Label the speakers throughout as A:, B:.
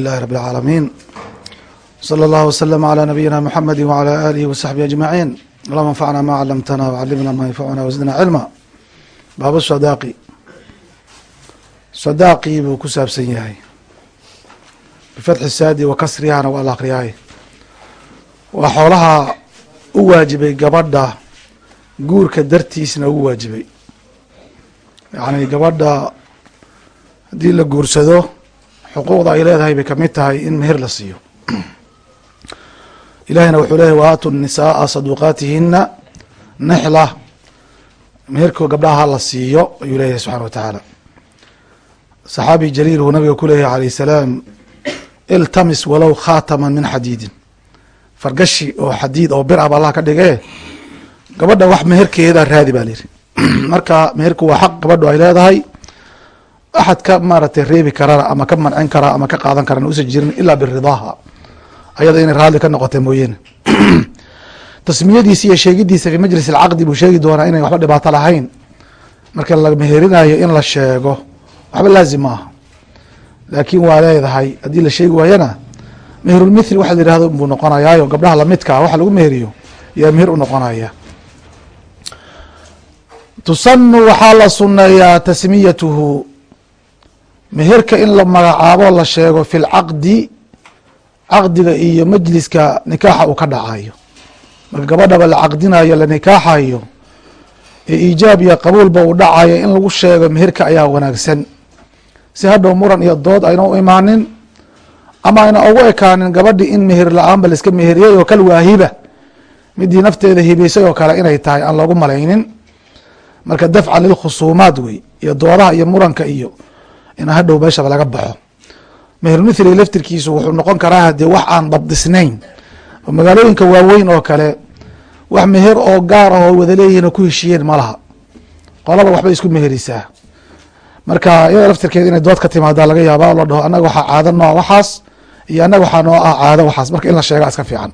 A: ilahi rab اlcaalamiin slى اllah wslm عlى nabiyina mxamedi wعlى alihi wsaxbihi aجmaciin allahuma anfacna ma calamtana wcalimna ma yanfacuna wzidna cilma baab sadaaqi sadaaqii buu ku saabsan yahay bifatxi saadi wa kasrihana waa la akriyaay waa xoolaha u waajibay gabadha guurka dartiisna ugu waajibay yani gabadha haddii la guursado xuquuqda ay leedahay bay ka mid tahay in meher la siiyo. Ilahina wuxuu leeyahy waatu nisaaa saduqaatihina nexla meherko gabdhaha la siiyo ayuu leeyahay subxana wa tacaala. Saxaabi jaliil uu nabiga ku leeyahay alayh salaam iltamis walow khaataman min xadiidin. Fargashi oo xadiid oo bir ab allah ka dhige gabadha wax meherkeeda raadi ba liyihi marka meherku waa xaq gabadhu ay leedahay axad ka maaragtay reebi karana ama ka mancin karaa ama ka qaadan karana usan jirin ilaa biridaaha ayada inay raadli ka noqota mooyeene tasmiyadiisa iyo sheegidiisa fi majlis alcaqdi buu sheegi doonaa inay waxba dhibaato lahayn marka la meherinayo in la sheego waxba laazim maaha laakiin waa leedahay haddii la sheegi waayana meherulmithli waxa la yihahdo buu noqonayaayo gabdhaha lamidkaa waxa lagu meheriyo yaa meher u noqonaya tusanu waxaa la suneeyaa tasmiyatuhu meherka in la magacaabo la sheego fi lcaqdi caqdiga iyo majliska nikaaxa uu ka dhacayo marka gabadhaba la caqdinayo la nikaaxayo ee iijaab iyo qabuulba uu dhacayo in lagu sheego meherka ayaa wanaagsan. Si hadhow muran iyo dood ayna u imaanin ama ayna ugu ekaanin gabadhi in meher la'aanba laiska meheriyey oo kal waahiba midii nafteeda hibaysay oo kale inay tahay aan loogu malaynin. Marka dafcan lilkhusuumaat wey iyo doodaha iyo muranka iyo in hadhow meeshaba laga baxo. Mehermithli laftirkiisu wuxuu noqon karaa hadee wax aan dabdisnayn. Oo magaalooyinka waaweyn oo kale wax meher oo gaar ah oo wada leeyihiin oo ku heshiiyeen ma laha. Qolaba waxbay isku meherisaa marka iyada laftirkeeda inay dood ka timaadaa laga yaaba la dhaho annaga waxaa caado nooa waxaas iyo annaga waxaa noo ah caado waxaas. Marka in la sheega iska fiican.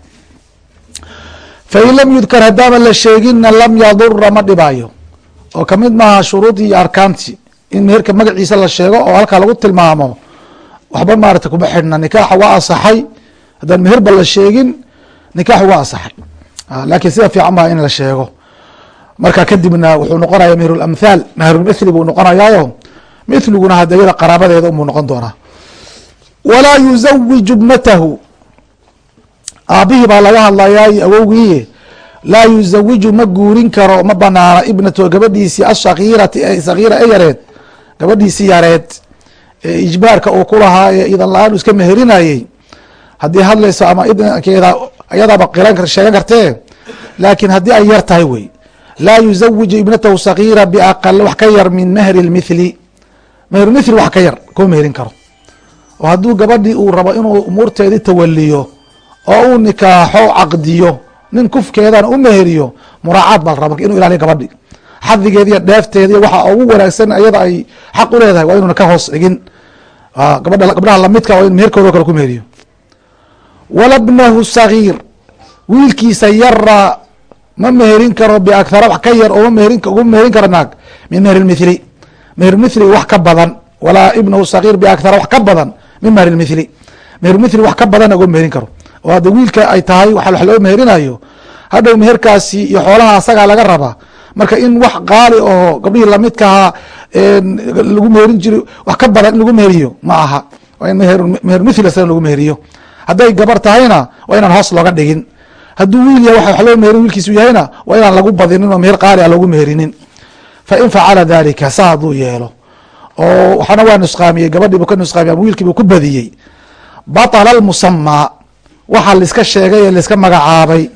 A: Fain lam yudkar haddaaban la sheeginna lam yadura ma dhibaayo. Oo ka mid maaha shuruudii iyo arkaantii in meherka magaciisa la sheego oo halkaa lagu tilmaamo waxba maarata kuma xidhna nikaaxa waa asaxay haddaan meherba la sheegin nikaaxu waa asaxay laakiin sida fiican baa in la sheego. Marka kadibna wuxuu noqonaya meherulamthaal meherulmithli buu noqonayaayo mithliguna hadda iyada qaraabadeeda unbuu noqon doonaa. Walaa yuzawiju ibnatahu. Aabihii baa laga hadlayaa iyo awowgii laa yuzawiju ma guurin karo ma banaana ibnatahu gabadhiisii ashakiirati sakiira ee yareed gabadhiisii yareed ee ijbaarka uu ku lahaa ee idan la'aan iska meherinayey. Haddii hadlayso ama idnkeeda ayadaaba qilan sheegan kartee laakiin haddii ay yar tahay wey. Laa yuzawiju ibnatahu sakiira biaqal wax ka yar min mehri lmithli meherumithli wax ka yar kuma meherin karo. Oo hadduu gabadhii uu rabo inuu umuurteedii tawaliyo oo uu nikaaxo caqdiyo nin kufkeedana u meheriyo muraacaad baa la raba inu ilaaliyo gabadhi xadigeediiyo dheefteediiy waxa ugu wanaagsan ayada ay xaq u leedahay waa inuuna ka hoos dhigin gabadha gabdhaha lamidka waa in meherkooda o kale ku meheriyo wala bnahu sagiir. Wiilkiisa yara ma meherin karo biakhara wax ka yar oo ugu meherin karo naag min meher mehermithli wax ka badan. Walaa ibnahu sagiir biakhara wax ka badan min meher mehermithli wax ka badanna uga meherin karo. Oo hadda wiilka ay tahay wa wax loo meherinayo hadhow meherkaasi iyo xoolaha asagaa laga rabaa marka in wax qaali oo gabdhihii lamidkahaa lagu meherin jiro wax ka badan in lagu meheriyo ma aha. Waa in meher mithli asaga lagu meheriyo hadday gabar tahayna waa inaan hoos looga dhigin. Hadduu wiil yahay wax loo meherin wiilkiisu yahayna waa inaan lagu badinin oo meher qaali a loogu meherinin fa in facala dalika sa hadduu yeelo. Oo waxana waa nusqaamiyey gabadhiibu ka nusqaamiye ama wiilkiibu ku badiyey. Batala almusamaa waxa laiska sheegay ee laiska magacaabay.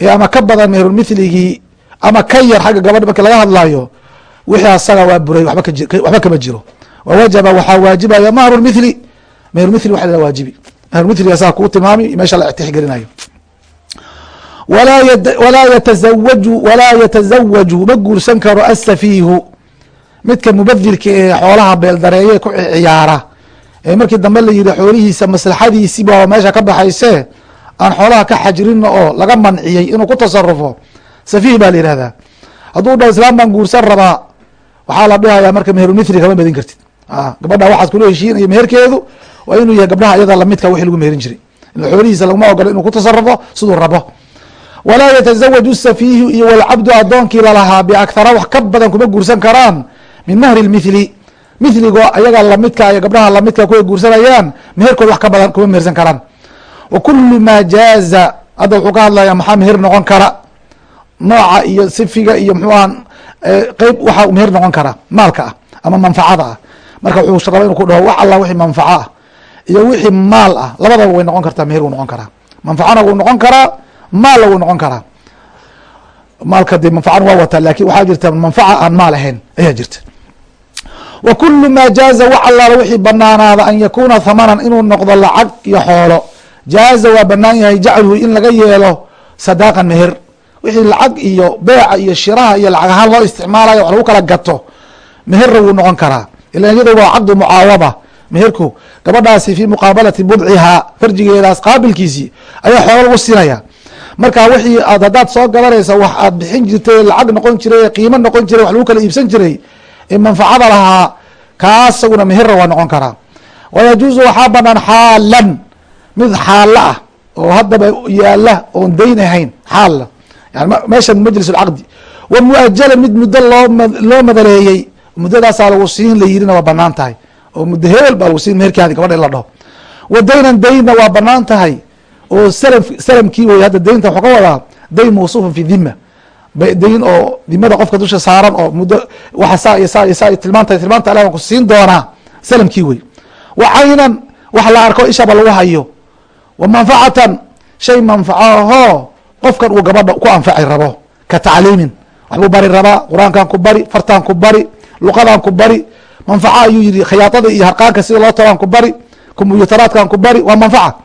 A: Ee ama ka badan meherulmithligii ama ka yar xagga gabadhi marki laga hadlayo wixii asaga waa buray waxba kama jiro. Wawajaba waxaa waajibaya mahrulmithli meherumithli waxa la waajibi. Meherumithliga saa kuu tilmaami meesha la tixgelinayo walaa yatazawaju walaa yatazawaju ma guursan karo asafiihu midka mubadilka ee xoolaha beeldareeye ku ciyaara. Ee markii dambe la yihi xoolihiisa maslaxadiisiba meesha ka baxayse aan xoolaha ka xajrino oo laga manciyey inuu ku tasarufo safiih baa la yihahdaa hadduu dhaho islaam baan guursan rabaa waxaa la dhihayaa marka meherumithli kama bedin kartid. Gabadha waxaad kula heshiinaya meherkeedu waa inuu yahay gabdhaha iyada lamidka wixii lagu meherin jiray. Xoolihiisa laguma ogolo inuu ku tasarufo siduu rabo. Walaa yatasawaju safiihu iyo walcabdu addoonkii lalahaa biakhara wax ka badan kuma guursan karaan min mahri lmithli mithligo ayaga lamidka iyo gabdhaha lamidka kuway guursanayaan meherkood wax ka badan kuma mehersan karaan. Wa kulu maa jaaza hadda wuxuu ka hadlaya maxaa meher noqon kara nooca iyo sifiga iyo mxuu aha qeyb waxaa meher noqon kara maalka ah ama manfacada ah. Marka wuxuu raba inu ku dhaho wax alla wixii manfaco ah iyo wixii maal ah. Labadaba way noqon kartaa meher wuu noqon karaa. Manfacana wuu noqon karaa maalna wuu noqon karaa. Maalka de manfacana waa wataa laakiin waxaa jirta manfaca aan maal ahayn ayaa jirta. Wa kulu maa jaaza wax allaala wixii banaanaada an yakuuna hamanan inuu noqdo lacag iyo xoolo. Jaaza waa banaan yahay jacluhu in laga yeelo sadaaqan meher wixii lacag iyo beeca iyo shiraha iyo lacag ahaan loo isticmaalayo wax lagu kala gato meherna wuu noqon karaa. Ila iyado waa caqdu mucaawada meherku gabadhaasi fii muqaabalati budcihaa farjigeedaas qaabilkiisii ayaa xoolo lagu siinaya. Marka wixii aad haddaad soo gadanaysa wax aad bixin jirtay lacag noqon jiray qiimo noqon jiray wax lagu kala iibsan jiray ee manfacada lahaa kaasaguna meherna waa noqon karaa. Wayajuuzu waxaa banaan xaalan mid xaalo ah oo haddaba yaalla oon dayn ahayn xaalla meeshan majlis lcaqdi wa muajala mid muddo loo madaleeyey muddadaasaa lagu siin la yirina waa bannaan tahay. Oo muddo hebel baa lagu siin meherkaadi gabadha in la dhaho. Wa daynan daynna waa bannaan tahay. Oo salm salamkii wey hadda daynta waxuu ka wadaa dayn mawsuufan fi dhima dayn oo dimada qofka dusha saaran oo muddo waxa saa iyo saa iyo saa tilmaanta tilmaanta alah ku siin doonaa salamkii wey wa caynan wax la arko ishaba lagu hayo. Wa manfacatan shay manfacaahoo qofkan uu gabadha ku anfaci rabo ka tacliimin. Waxbuu bari rabaa qur'aankan ku bari fartaan ku bari luqadaan ku bari manfaca ayuu yihi khiyaaطada iyo harqaanka sida loo talaan ku bari kombyutaraadkan ku bari waa manfaca.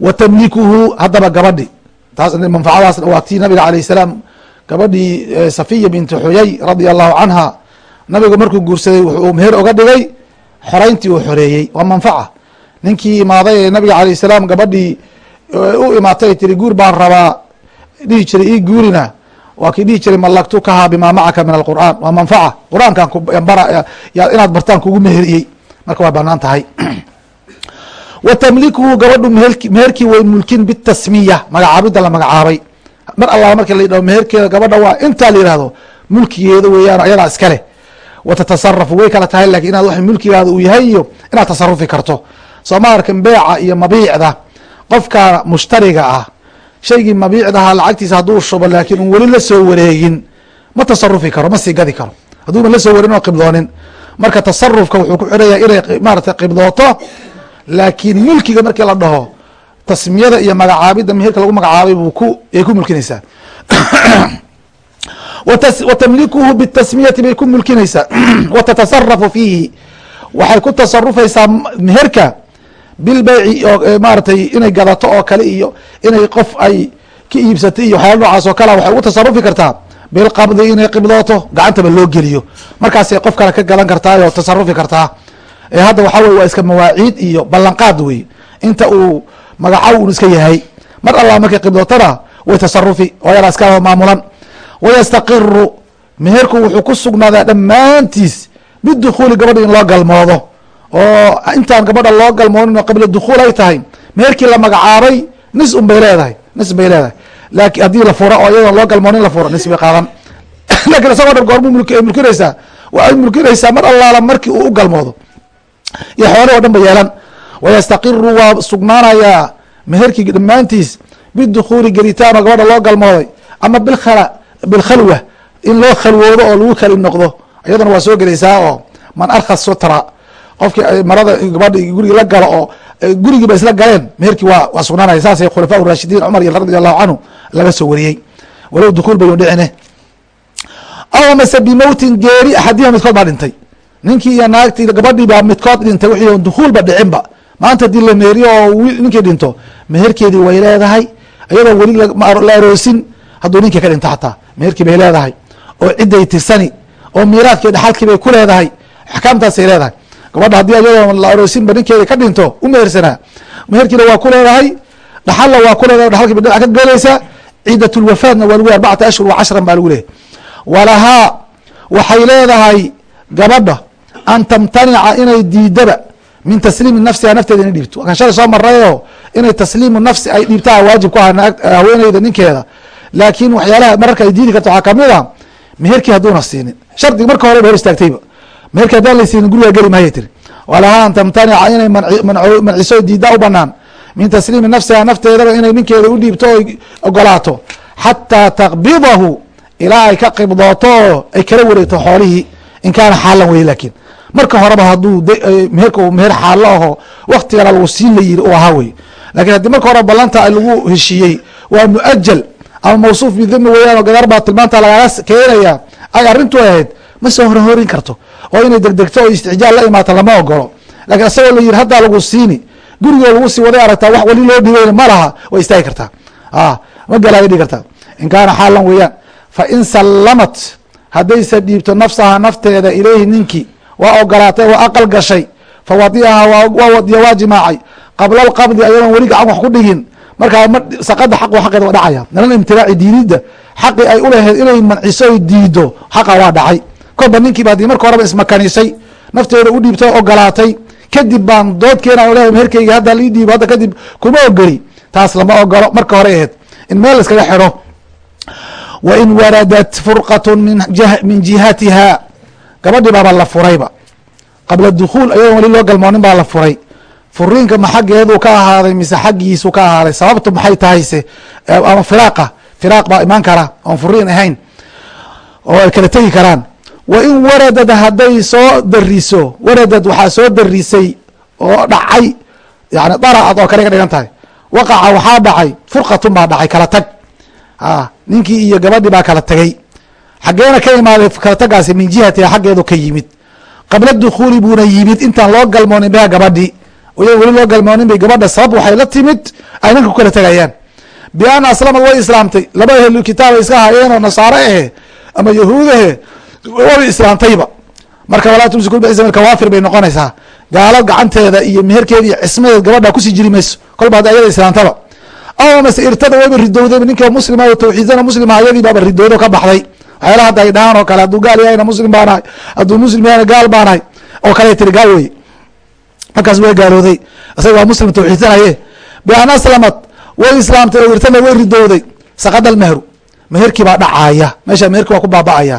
A: Wa tamlikuhu haddaba gabadhi. Taas manfacadaas waa tii nabiga alayh salaam. Gabadhii safiya binti xuyay radia allahu canha nabigu markuu guursaday wuxuu meher oga dhigay xoreyntii uu xoreeyey. Waa manfaca. Ninkii imaaday ee nabiga alayh salaam gabadhii u imaatay tiri guur baan rabaa. Dhihi jiray ii guurina. Waa kii dhihi jiray malaktukaha bima macaka min alqur'an waa manfaca. Qur'aankan inaad bartaan kugu meheriyey. Marka waa bannaan tahay. Wa tamlikuhu gabadhu meherkii way mulkin bitasmiya. Magacaabida la magacaabay. Mar allaala marki la yidhaho meherkeeda gabadha waa intaa la yihahdo mulkigeeda weeyaan ayadaa iskale wa tatasarafu way kala tahay laakiin inaad wax mulkigaada uu yahay iyo inaad tasarufi karto. Soo ma arkin beeca iyo mabiicda qofka mushtariga ah. Shaygii mabiicdahaa lacagtiisa hadduu shubo laakiin un weli la soo wareegin ma tasarufi karo ma sii gadi karo. Hadduuban la soo wareegin oo qibdoonin. Marka tasarufka wuxuu ku xiraya inay maarata qibdooto laakiin mulkiga markii la dhaho tasmiyada iyo magacaabida meherka lagu magacaabay buu ku ay ku mulkinaysaa. Wa tamlikuhu bitasmiyati bay ku mulkinaysaa. Wa fiihi. Waxay ku tasarufaysaa meherka bilbeyci oo maaratay inay gadato oo kale iyo inay qof ay ka iibsatay iyo waxyaala noocaas oo kale waxay ugu tasarufi kartaa. Bilqabdi inay qibdooto gacantaba loo geliyo. Markaasay qof kale ka gadan kartaa oo tasarufi kartaa. Ee hadda waxaa wey waa iska mawaaciid iyo ballanqaad wey inta uu magacaw un iska yahay. Mar allah markay qibdootana way tasarufi wayana iska maamulan. Wayastaqiru meherku wuxuu ku sugnaadaa dhammaantiis bidukhuuli gabadha in loo galmoodo oo intaan gabadha loo galmoonin oo qabla dukhuul ay tahay meherkii la magacaabay nis un bay leedahay nis bay leedahay. Laakiin haddii la furo oo iyadoon loo galmoonin la furo nis bay qaadan. Lakin isagoo dhan goormu mulkinaysaa. Waxay mulkinaysaa mar allaala markii uu u galmoodo. Iyo xoolih o dhan ba yeelan. Wayastaqiru waa sugnaanayaa meherkii dhammaantiis bidukhuuli gelitaano gabadha loo galmooday ama bilkhala bilkhalwa in loo khalwoodo oo lagu kali noqdo. Iyadana waa soo gelaysaa oo man arka sutra qofkii marada gabadha gurigi la galo oo gurigii ba isla galeen. Meherkii waa waa sugnaanaya saasay khulafaa rashidiin cumar iyo radi allahu canhu laga soo wariyey. Walow dukuul bayu dhicine. Aw mase bimowtin geeri axadiha midkood baa dhintay. Ninkii iyo naagtii gabadhii midkood dhintay wixii dukuulba dhicinba maanta haddii la meheriyo oo ninkii dhinto meherkeedii way leedahay. Iyadoo weli la aroosin hadduu ninkii ka dhinto xataa meherkii bay leedahay. Oo ciday tirsani oo miiraadkii dhaxalkii bay ku leedahay. Axkaamtaasay leedahay gabadha haddii iyadoo la aroosinba ninkeeda ka dhinto u mehersanaa meherkiina waa ku leedahay dhaxalla waa ku leedahay dhaxalkii bay dhinac ka gelaysaa ciidat lwafaadna waa lagu arbacata ashhur wa cashran baa lagu lehay walahaa waxay leedahay gabadha an tamtanica inay diidaba min tasliimi nafsiha nafteeda inay dhiibto. Kan shalay soo marayo inay tasliimu nafsi ay dhiibtaa waajib ku ah haweeneyda ninkeeda. Laakiin waxyaalaha mararka ay diidi karto waxaa ka mid a meherkii hadduuna siinin. Shardig marka hore hor istaagtayba meherkii haddaan la siinin guriga geli maayay tiri walahaa an tamtanica inay manciso diida u banaan min tasliimi nafsiha nafteedaba inay ninkeeda u dhiibto o ogolaato. Xataa taqbidahu ilaa ay ka qibdooto oo ay kala wareegto xoolihii in kaana xaalan wey laakiin. Marka horeba hadduu meherka uu meher xaalo aho waktigana lagu siin la yiri u ahaa wey laakiin haddii marka hore ballanta lagu heshiiyey waa muajal ama mawsuuf bidami weyaan oo gadaar baa tilmaanta lagaga keenaya ay arrintu ahayd ma soo horhorin karto. Oo inay degdegto oo istixjaal la imaato lama ogolo lakiin isagoo la yiri haddaa lagu siini gurigoo lagu sii waday aragtaa wax weli loo dhibayn ma laha way istaagi kartaa. Ma galaya dhigi kartaa. In kaana xaalan weeyaan. Fa in sallamat haddaysa dhiibto nafsaha nafteeda ilayhi ninkii waa ogolaatay waa aqal gashay fawadiaha waa wadiya waa jimaacay. Qabla alqabdi ayadoon weli gacan wax ku dhigin. Markaa saqada xaq xaqeeda waa dhacaya. Nalal imtiraaci diididda xaqi ay uleheyd inay manciso diido xaqa waa dhacay kolba ninkiiba haddii marka horeba ismakanisay nafteeda u dhiibtay ogolaatay. Kadib baan dood keenan lehay meherkeyga hadda lii dhiibo hadda kadib kuma ogoli. Taas lama ogolo. Marka hore aheyd in meel iskaga xidho wa in waradat furqat min jihatiha. Gabadhii baaba la furayba. Qabla dukuul ayadoon weli loo galmoonin baa la furay. Furiinka ma xaggeeduu ka ahaaday mise xaggiisu ka ahaaday? Sababtu maxay tahayse ama firaaqa. Firaaq baa imaan kara oon furiin ahayn. Oo ay kala tegi karaan wa in waradad hadday soo dariso waradad waxaa soo darisay oo dhacay yani daracad oo kale ka dhigan tahay. Waqaca waxaa dhacay furqatun baa dhacay kala tag. Ninkii iyo gabadhii baa kala tegey xaggeena ka imaaday kala tagaasi min jihatiha xaggeedu ka yimid. Qabla dukuuli buuna yimid intaan loo galmoonin biha gabadhi iyago weli loo galmoonin bay gabadha sabab waxay la timid ay ninka ku kala tegayaan bian aslamad way islaamtay laba ehlu kitaaba iska hayeenoo nasaare ahe ama yahuudahe way islaamtayba marka walaa tumsiku bixisam kawaafir bay noqonaysaa. Gaalo gacanteeda iyo meherkeeda iyo cismadeed gabadha ku sii jiri mayso. Kolba hadda ayada islaamtaba ama mase irtada wayba ridowday ninka muslima o tawxiidsana muslima ayadii baaba ridowdo ka baxday. Waxyaala hadda ay dhahaan oo kale hadduu gaal yahayna muslim baanahay hadduu muslim yahayna gaal baanahay oo kale tiri gaal wey markaas way gaalooday. Isaga waa muslim tawxiidsanaye bian aslamat way islaamtay oo irtada way ridowday saqada almehru meherkii baa dhacaaya meesha meherki waa ku baaba'aya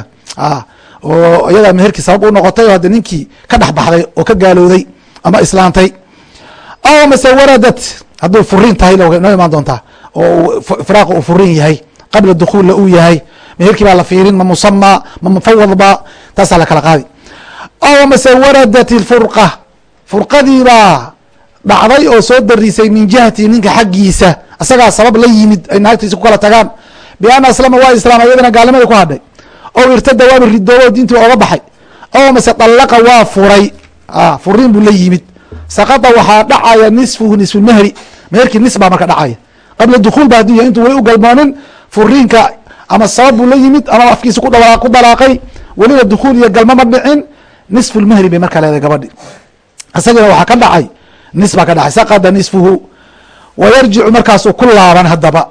A: oo iyadaa meherkii sabab u noqotay oo hadda ninkii ka dhex baxday oo ka gaalooday ama islaamtay aw mase waradat hadduu furiin tahay noo imaan doontaa oo firaaqa uu furiin yahay qabla dukuulla uu yahay meherkii baa la fiirin ma musama ma mufawad ba taasaa la kala qaadi. Aw mase waradat ilfurqa furqadii baa dhacday oo soo darisay min jihati ninka xaggiisa isagaa sabab la yimid ay naagtiisa ku kala tagaan. Bian aslama waa islaam ayadana gaalnimada ku hadhay ow irtada waaba ridoobo diintii oga baxay. Ow mase dallaqa waa furay. Furiin buu la yimid. Sakada waxaa dhacaya nisfuhu nisfulmehri meherkii nis baa marka dhacaya. Qabla dukuul ba haduu yahay intuu weli u galmoonin furiinka ama sabab buu la yimid ama afkiisa ku dalaaqay. Weliba dukuul iyo galma ma dhicin. Nisfulmehri bay markaa leedahay gabadhi isagina waxaa ka dhacay. Nis baa ka dhacay. Sakada nisfuhu wa yarjicu markaasuu ku laaban haddaba.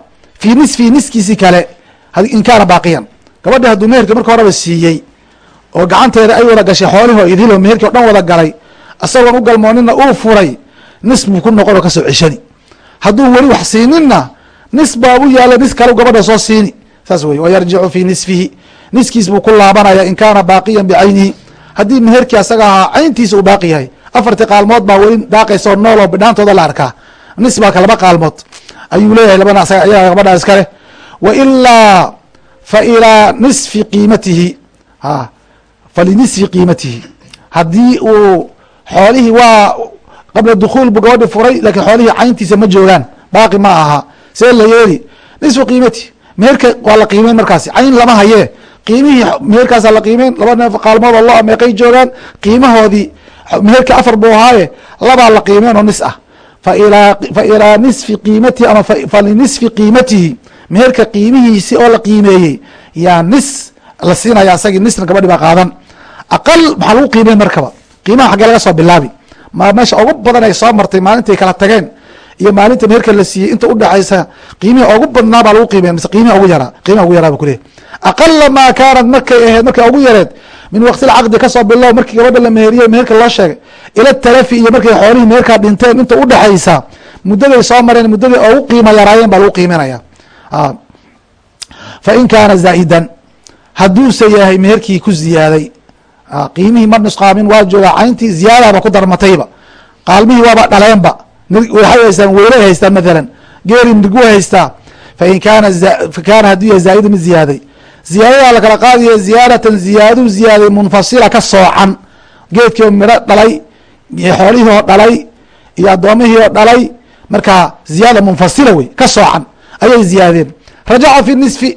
A: Fii nisfihi niskiisii kale in baaqiyan gabadhi hadduu meherka marka horeba siiyey oo gacanteeda ay wada gashay xoolihoo idilo meherkii o dhan wada galay isagoon u galmoonina uu furay nis buu ku noqon oo ka soo ceshani. Hadduu weli wax siininna nis u yaalla nis kale gabadha soo siini. Saas wey wayarjicu fii nisfihi. Niskiis buu ku laabanaya in kaana baaqiyan bicaynihi haddii meherkii asaga ahaa cayntiisa uu baaqi yahay. Afartii qaalmood baa weli daaqaysa oo nool oo bidhaantooda la arkaa. Nis baa ka laba qaalmood. Ayuu leeyahay labana ayaga gabadha iskale wa ilaa fa ilaa nisfi qiimatihi. A falinisfi qiimatihi. Haddii uu xoolihii waa qabla dukuul bu gabadhi furay laakiin xoolihii cayntiisa ma joogaan. Baaqi ma aha. See la yeeli. Nisfu qiimatihi meherka waa la qiimeyn markaasi. Cayn lama hayee qiimihii meherkaasa la qiimeyn laba neef qaalmood oo lo meeqay joogaan qiimahoodii meherka afar buu ahaaye labaa la qiimeyn oo nis ah. Fa ilaa nisfi qiimatihi ama falinisfi qiimatihi meherka qiimihiisi oo la qiimeeyey yaa nis la siinaya asagii nisna gabadhi baa qaadan. Aqal maxaa lagu qiimeyn markaba. Qiimaha xaggee laga soo bilaabi. Ma meesha ugu badan ay soo martay maalintay kala tageen iyo maalinta meherka la siiyey inta udhexaysa qiimihi ugu badnaa baa lagu qiimey mise qiimihi ugu yaraa qiimiha ugu yaraa ba kuleeyahy aqala maa kaanat markay ahayd markay ugu yareed min waqti lcaqdi ka soo bilow markii gabadha la meheriyey meherka loo sheegay ila talafi iyo markay xoolihii meherkaa dhinteen inta udhexaysa muddaday soo mareen muddaday ogu qiima yaraayeen baa lagu qiiminaya fa in kaana zaa'idan hadduuse yahay meherkii ku ziyaaday qiimihii ma nusqaamin waa joogaa cayntii ziyaadaba ku darmatayba. Qaalmihii waaba dhaleenba waxay haystaan weylay haystaan mathalan geeri nirgu haystaa. Fain kaana kaana hadduu yahay zaa'ida mid ziyaaday. Ziyaadadaa la kala qaadaya ziyaadatan ziyaaduu ziyaaday munfasila ka soocan. Geedkii oo midho dhalay xoolihii oo dhalay iyo addoomihii oo dhalay markaa ziyaada munfasila wey ka soocan ayay ziyaadeen. Rajaca fi nisfi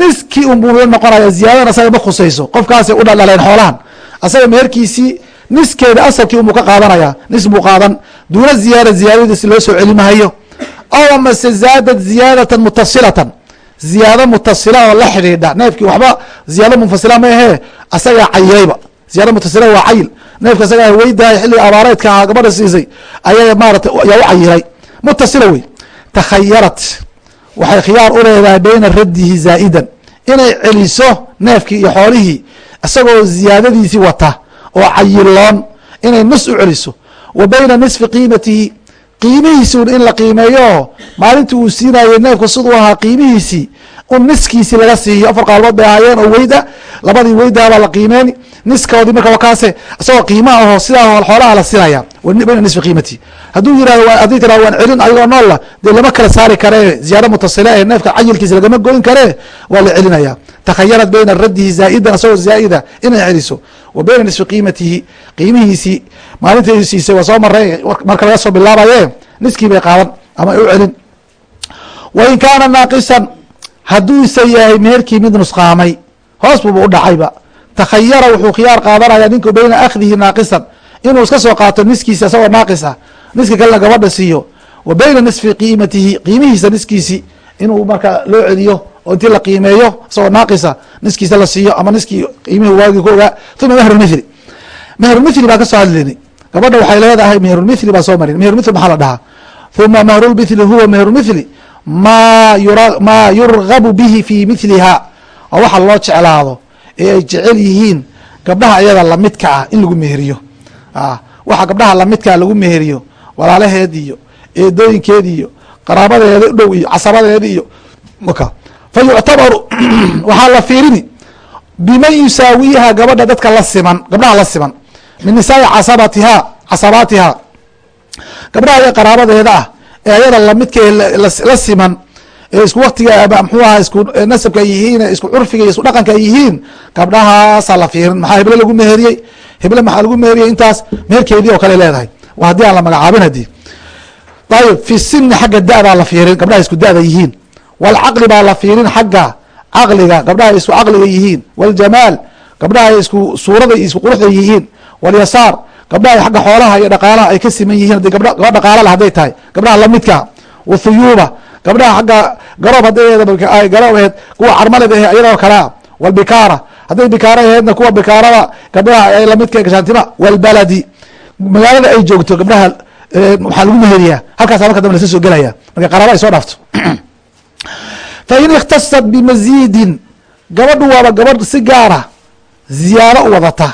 A: niskii unbuu noqonaya ziyaadadan asaga ma khusayso. Qofkaasay u dhaldhaleen xoolahan. Asaga meherkiisii niskeeda asalkii unbuu ka qaadanaya nis buu qaadan. Duuna ziyaada ziyaadadiisi loo soo celimahayo aw amase zaadad ziyaadatan mutasilatan ziyaado mutasila oo la xidhiidha. Neefkii waxba ziyaado munfasila ma ahee. Asagaa cayirayba ziyaado mutasila waa cayil. Neefka asagaa weydahay xilliga abaareedka gabadha siisay. Aya maarata ayaa u cayiray. Mutasila wey. Takhayarat waxay khiyaar u leedahay beyna raddihi zaa'idan. Inay celiso neefkii iyo xoolihii isagoo ziyaadadiisii wata oo cayiloon. Inay nus u celiso. Wa beyna nisfi qiimatihi. Qiimihiisi in la qiimeeyo maalintii uu siinayey neefku siduu ahaa qiimihiisii un niskiisi laga siiyo. Afar qaalmood bay ahaayeen oo weyda labadii weydaabaa la qiimeeni niskoodii marka wakaase isagoo qiimaha aho sidaa xoolaha la sinaya bayna nisfi qiimati. Hadduu yiraahdo haddii tira waan celin ayagoo noolla dee lama kala saari karee. Ziyaado mutasila ee neefka cayilkiisa lagama goyn karee waa la celinaya takhayarat bayna raddihi zaa'idan isagoo zaa'ida inay celiso. Wa bayna nisfi qiimatihi qiimihiisii maalinta siisay waa soo maray marka laga soo bilaabaye niskii bay qaadan ama u celin. Wa in kaana naaqisan hadduuse yahay meherkii mid nusqaamay hoos buuba u dhacayba. Takhayara wuxuu khiyaar qaadanaya ninku bayna akhdihi naaqisan inuu iska soo qaato niskiisi isagoo naaqis niski kalena gabadha siiyo. Wa bayna nisfi qiimatihi qiimihiisa niskiisi inuu marka loo celiyo oo intii la qiimeeyo isagoo naaqisa niskiisa la siiyo ama niskii qiimihi waagi ku ogaa uma mehrulmithli mehrulmithli baa ka soo hadlaynay gabadha waxay leedahay mehrulmithli baa soo marin mehrulmithli maxaa la dhahaa? Uma mehrulmithli huwa yura maa yurgabu bihi fi mithliha oo waxa loo jeclaado ee ay jecel yihiin gabdhaha ayada lamidka ah in lagu meheriyo. Waxa gabdhaha lamidkaa lagu meheriyo walaalaheed iyo eedooyinkeed iyo qaraabadeeda u dhow iyo casabadeeda iyo fa yuctabaru waxaa la fiirini biman yusaawiiha gabadha dadka la siman gabdhaha la siman min nisaai casabatiha casabaatiha gabdhaha iyo qaraabadeeda ah ee ayada lamidkee la siman ee isku waktiga mxuu aha isku nasabka ay yihiin isku curfiga iyo isku dhaqanka ay yihiin gabdhahaasaa la fiirin. Maxaa heble lagu meheriyey? Heble maxaa lagu meheriyey intaas? Meherkeedii oo kale leedahay. Waa aan la magacaabin haddii. Ayib fi sini xagga da-baa la fiirin gabdhaha isku da-da yihiin. Walcaqli baa la fiirin xagga caqliga gabdhaha isku caqliga yihiin. Waljamaal gabdhaha isku suurada isku quruxda yihiin. Walyasaar gabdhaha xagga xoolaha iyo dhaqaalaha ay ka siman yihiin gabdha gabadh dhaqaalala hadday tahay. Gabdhaha lamidka wathuyuuba gabdhaha xagga garoob hadday garoob aheed kuwa carmalid ahe iyadoo kalea walbikaara hadday bikaara aheedna kuwa bikaarada gabdhaha lamidka gashaantima walbaladi magaalada ay joogto gabdhaha waxaa lagu meheriyaa halkaasa marka dambe lasa soo gelaya marka qaraaba ay soo dhaafto. Fain ikhtasat bimasiidin gabadhu waaba gabadh si gaara ziyaado u wadata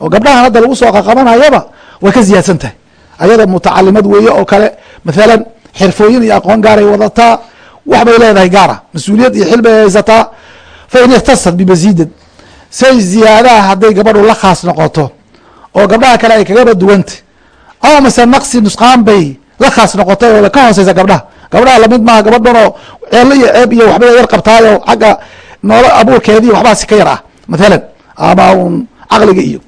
A: oo gabdhahan hadda lagu soo qaqabanayaba way ka ziyaadsan tahay ayada mutacalimad weeye oo kale mathalan xirfooyin iyo aqoon gaaray wadataa wax bay leedahay gaara. Mas'uuliyad iyo xil bay haysataa fain ikhtasat bimasiidin. Say ziyaadaha hadday gabadhu la khaas noqoto oo gabdhaha kale ay kagaba duwanta ama mase naqsi nusqaan bay la khaas noqotay oo ka hooseysa gabdhaha. Gabdhaha la mid maaha gabadhan oo ceelo iyo ceeb iyo waxbay yar qabtaayo xagga noolo abuurkeedii waxbaasi ka yar ah. Mathalan ama un caqliga iyo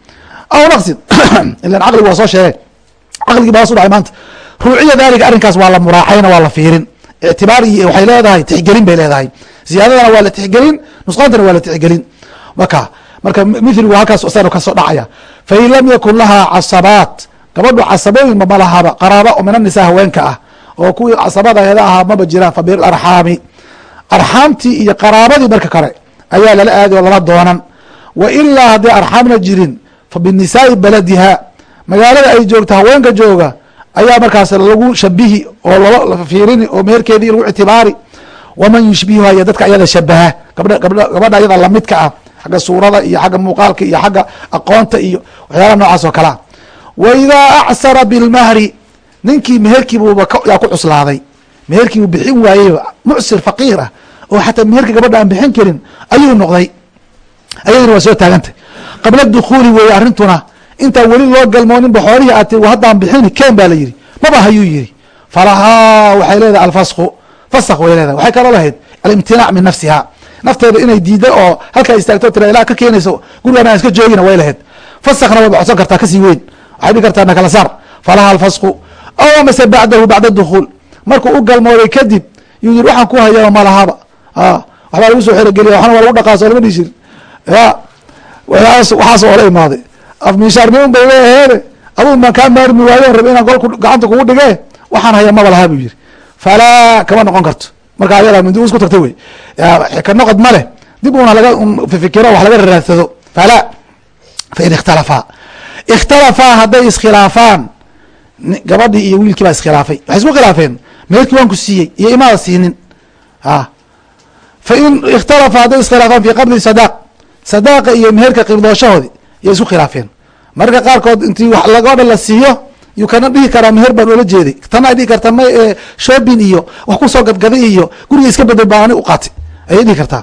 A: aw naqsin ilan caqliga waa soo sheegay. Caqligii baa hoos u dhacay maanta. Ruuciya daalika arrinkaas waa la muraacayna waa la fiirin. Ictibaar iyo waxay leedahay tixgelin bay leedahay. Ziyaadadana waa la tixgelin nusqaantana waa la tixgelin. Marka marka mithligu halkaas sana ka soo dhacaya. Fain lam yakun lahaa casabaat gabadhu casabooyin ma malahaba qaraaba oo min anisa haweenka ah. Oo kuwii casabadaheeda ahaa maba jiraan fa bilarxaami arxaamtii iyo qaraabadii marka kale ayaa lala aadi oo lala doonan. Wa ilaa hadday arxaamna jirin fa binisaai baladiha magaalada ay joogto haweenka jooga ayaa markaas lagu shabihi oo fiirini oo meherkeedii lagu ictibaari. Waman yushbihuha iyo dadka ayada shabaha gabadha iyada lamidka ah xagga suurada iyo xagga muuqaalka iyo xagga aqoonta iyo waxyaalaha noocaas oo kalea wa idaa acsara bilmahri ninkii meherkiibuuba yaa ku cuslaaday. Meherkiibuu bixin waayeyba mucsir faqiir ah oo xataa meherka gabadha aan bixin karin ayuu noqday. Ayaduna waa soo taagantay qabla dukuuli weeye arrintuna. Intaan weli loo galmooninba xoolihii aad tii haddaan bixini ken baa la yidhi. Maba hayuu yidhi. Falahaa waxay leedahay alfasku fasak way leedahay. Waxay kaloo lahayd alimtinaac min nafsiha nafteeda inay diida oo halkaa istaagto tira ilaa ka keenayso gurigaan aan iska joogina way lahayd. Fasakna way codsan kartaa ka sii weyn. Waxay dhigi kartaa nakala saar. Falaha alfasku aw amase bacdahu bacda dukhuul markuu u galmooday kadib yuu yiri waxaan ku hayaba malahaba waxbaa lagu soo xerogeliya waxna waa lagu dhaqaaso lama dhihi jirin waxaas oo la imaaday afmishaarniman bay leeheede aduu maan kaa maarmi waayo rab inaan golku gacanta kugu dhige waxaan haya maba lahaa buu yiri falaa kama noqon karto. Marka ayadaa mindi isku tagta wey. Ka noqod ma leh. Dib una laga fikiro wax laga raraadsado. Falaa fain ikhtalafaa. Ikhtalafaa hadday iskhilaafaan. Gabadhii iyo wiilkii baa iskhilaafay. Waxay isku khilaafeen. Meherkii waan ku siiyey iyo imaada siinin. Fain ikhtalafa hadday iskhilaafaan fi qabli sadaaq sadaaqa iyo meherka qibdooshahoodi yay isku khilaafeen. Mararka qaarkood intii wax gabadha la siiyo yuu kana dhihi karaa meher baan oola jeeday. Tana ay dhihi kartaa ma shopping iyo wax ku soo gadgaday iyo guriga iska bedel baan ani u qaatay. Ayay dhihi kartaa.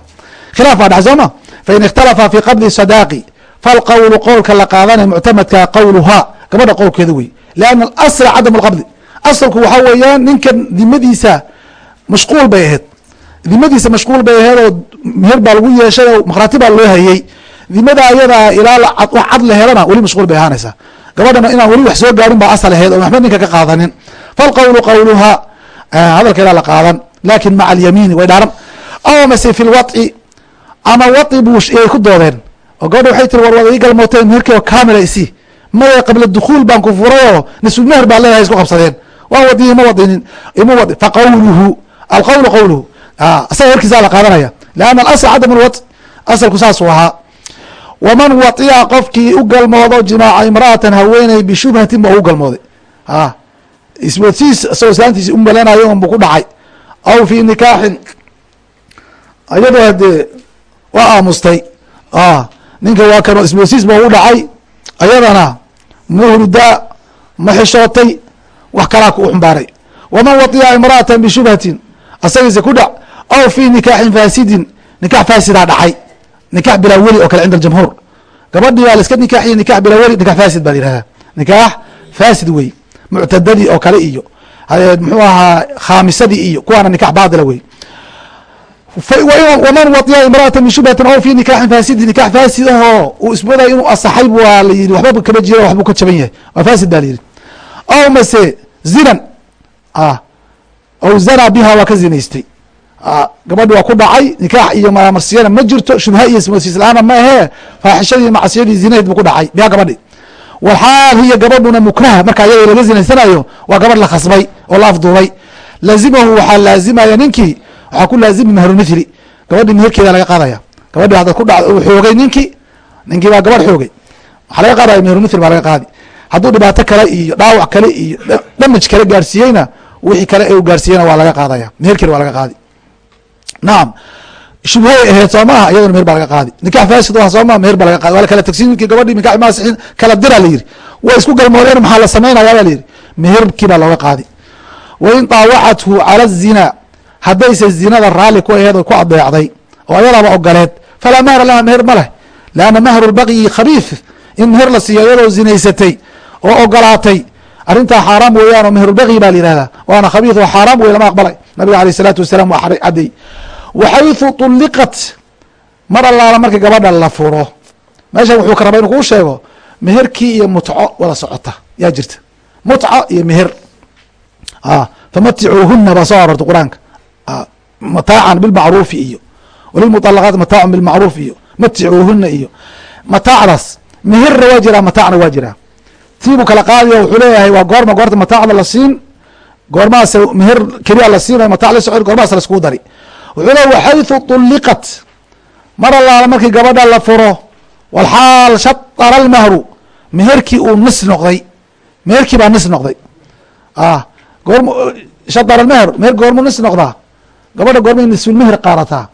A: Khilaaf baa dhac sooma fain ikhtalafa fi qabli sadaaqi falqowlu qowlka la qaadanaya muctamadka qowluhaa gabadha qowlkeeda wey lianna alasla cadam lqabdi asalku waxaa weeyaan ninkan dimadiisa mashquul bay ahayd dimadiisa mashquul bay ahayd oo meher baa lagu yeeshay oo makhraati baa loo hayey dimada ayadaa ilaa wax cad la helana weli mashquul bay ahaanaysaa gabadhana inaan weli wax soo gaarin baa asal ahayd oo waxba ninka ka qaadanin. Falqowlu qowluhaa hadalka ilaa la qaadan. Lakin maca alyamiini way dhaaran. Aw mase fi lwaci ama waci buu ay ku doodeen. Oo gabadha waxay tiri war wada ii galmooteen meherkii oo maya qabla dukhuul baan ku furay oo nisfulmeher baa leedahay isku qabsadeen. Waan wadiyi ma wadinin ima wadi faqowluhu alqowlu qowluhu isaga warkiisaa la qaadanaya. Lianna alasl cadam lwac asalku saasuu ahaa. Waman waطiya qofkii u galmoodo jimaaca imra'atan haweeney bishubhatin ba u galmooday. Isboodsiis isagoo islaantiisi u malanayo ku dhacay. Aw fi nikaaxin iyadoo hadee waa aamustay. Ninka waa kan isboodsiis ba u dhacay. Ayadana hurdaa ma xishootay wax kalaa ku xumbaaray waman waطiya imra'atan bishubhatin asagiise ku dhac aw fi nikaaxin faasidin nikax faasidaa dhacay nikax bilaa weli oo kale cinda aljamhuur gabadhii baa laiska nikaaxiyo nikax bilaa weli nikax faasid baa la yihahdaa nikaax faasid wey muctadadii oo kale iyo muxuu ahaa khaamisadii iyo kuwaana nikax baatila wey waman wadiya imraata min shubhatin aw fi nikaaxin faasidin nikax faasid ahoo uu ismooday inuu asaxay waa la yihi waxba kama jira waxbuu ka jaban yahay waa faasid baa la yihi aw mase zinan aw zana biha waa ka zinaystay gabadhi waa ku dhacay nikaax iyo marsiyana ma jirto shubha iyo smosiislaana ma ahee faaxishadii macsiyadii zinayd buu ku dhacay biha gabadhi? Walxaal hiya gabadhuna mukraha marka ayada laga zinaysanayo waa gabadh la khasbay oo la afduubay. Laazimahu waxaa laazimaya ninkii waxaa ku laazimi mahrumithli gabadhii meherkeeda laga qaadaya. Gabadhi hadda ku dha uu xoogay ninkii ninkii baa gabadh xoogay. Waxaa laga qaadaya mahrumithli baa laga qaadi. Hadduu dhibaato kale iyo dhaawac kale iyo damaj kale gaarsiiyeyna wixii kale ee u gaarsiiyena waa laga qaadaya. Meherkeeda waa laga qaadi nacam shubhay ahayd soo maaha? Iyadona meher baa laga qaadi. Nikax fasid ah soo maha meher baa laga qaadi. Waa la kala tagsiin wiilkii gabadhii nikax maasixin kala dira la yidhi. Way isku galmoodeen maxaa la samaynaya baa la yidhi? Meherkii baa looga qaadi. Wain daawacathu cala zina haddayse zinada raalli ku aheed oy ku adeecday oo ayadaaba ogoleed falaa mahra laha meher ma leh. Leanna mahru lbaqyi khabiif in meher la siiyo iyadoo zinaysatay oo ogolaatay arrintaa xaaraam weeyaan oo mehrulbaqyi baa la yihahdaa waana khabiif oo xaaraam wey lama aqbalay nabiga aleyh isalaatu wasalaam waa cadday. Waxaythu tulliqat mar allaala markii gabadha la furo. Meeshan wuxuu ka rabaa inu kuu sheego meherkii iyo mutco wada socota. Yaa jirta. Mutco iyo meher. Ah, Famaticuuhuna baa soo arorta qur'aanka. Ah, mataacan bilmacruufi iyo. Walilmualaqaat mataacun bilmacruuf iyo. Maticuuhuna iyo. Mataacdaas meherna waa jiraa mataacna waa jiraa. Tiibuu kala qaadaya wuxuu leeyahay waa goorma goorta mataacda la siin goormahaas meher keliya la siinayo matac la socon goormahaas laiskugu dari. Wuxuu le waxaythu tulliqat. Mar allaala markii gabadha la furo walxaal shatara almahru meherkii uu nis noqday meherkii baa nis noqday. Ah, goorm shatar almeher meher goormu nis noqdaa? Gabadha goormay nisulmeher qaadataa?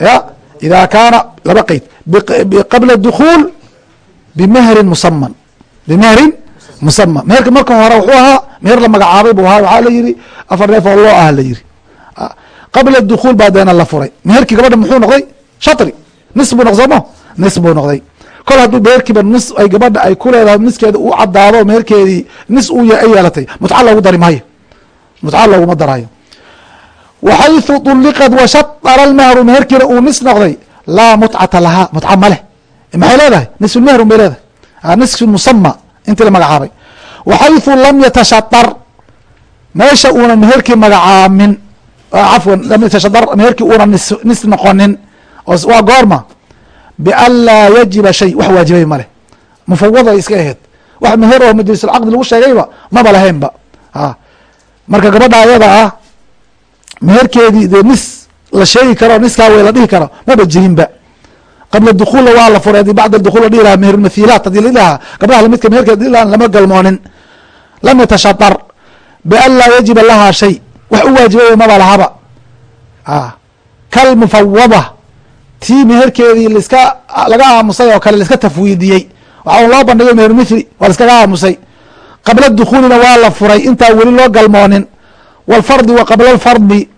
A: Ya idaa kaana laba qeyd. Qabla dukuul bimehrin musaman bimehrin musaman meherka marka hore wuxuu ahaa meer la magacaabay bu ahaa waxaa la yidhi afar neef oo loo ah la yidhi. Ah, qabla dukuul baa deena la furay. Meherkii gabadha muxuu noqday? Shatri. Nis buu noqd soomo nis buu noqday. Kol hadduu meherkiiba nis ay gabadha ay ku leedahay niskeeda uu caddaado meherkeedii nis uu ay yeelatay. Mutca loogu dari maayo. Mutca looguma darayo waxayثu طuliqad washatara almehru meherkiina uu nis noqday laa mutcata lahaa. Mutca ma leh. Eh, maxay leedahay? Nisfulmehru bay leedahay. Ah, Nisfu musama intii la magacaabay waxayثu lam yatashaطar meesha uunan meherkii magacaamin cafwan lam yatashaar meherkii uunan nis noqonin waa goorma bian laa yajiba shay wax waajibay ma leh mufawada iska aheyd wax meher oo majlisulcaqdi lagu sheegayba maba lahaynba a marka gabadha ayada ah meherkeedii dee nis la sheegi karo niskaa wey la dhihi karo maba jirinba qabla dukuulna waa la furay adi bacda dukuul la dhihi lahaa meherulmathiilaat haddii la dhihi lahaa gabdhaha lamidka meherkeed dhihi lahaa lama galmoonin lam yatashadar bian laa yajiba lahaa shay wax u waajibay maba lahaba. Ah, Kalmufawada tii meherkeedii laska laga aamusay oo kale laiska tafwiidiyey. Waxa loo bandhigay meher mithli waa laiskaga aamusay. Qabla dukuulina waa la furay intaan weli loo galmoonin. Walfardi wa qabla alfardi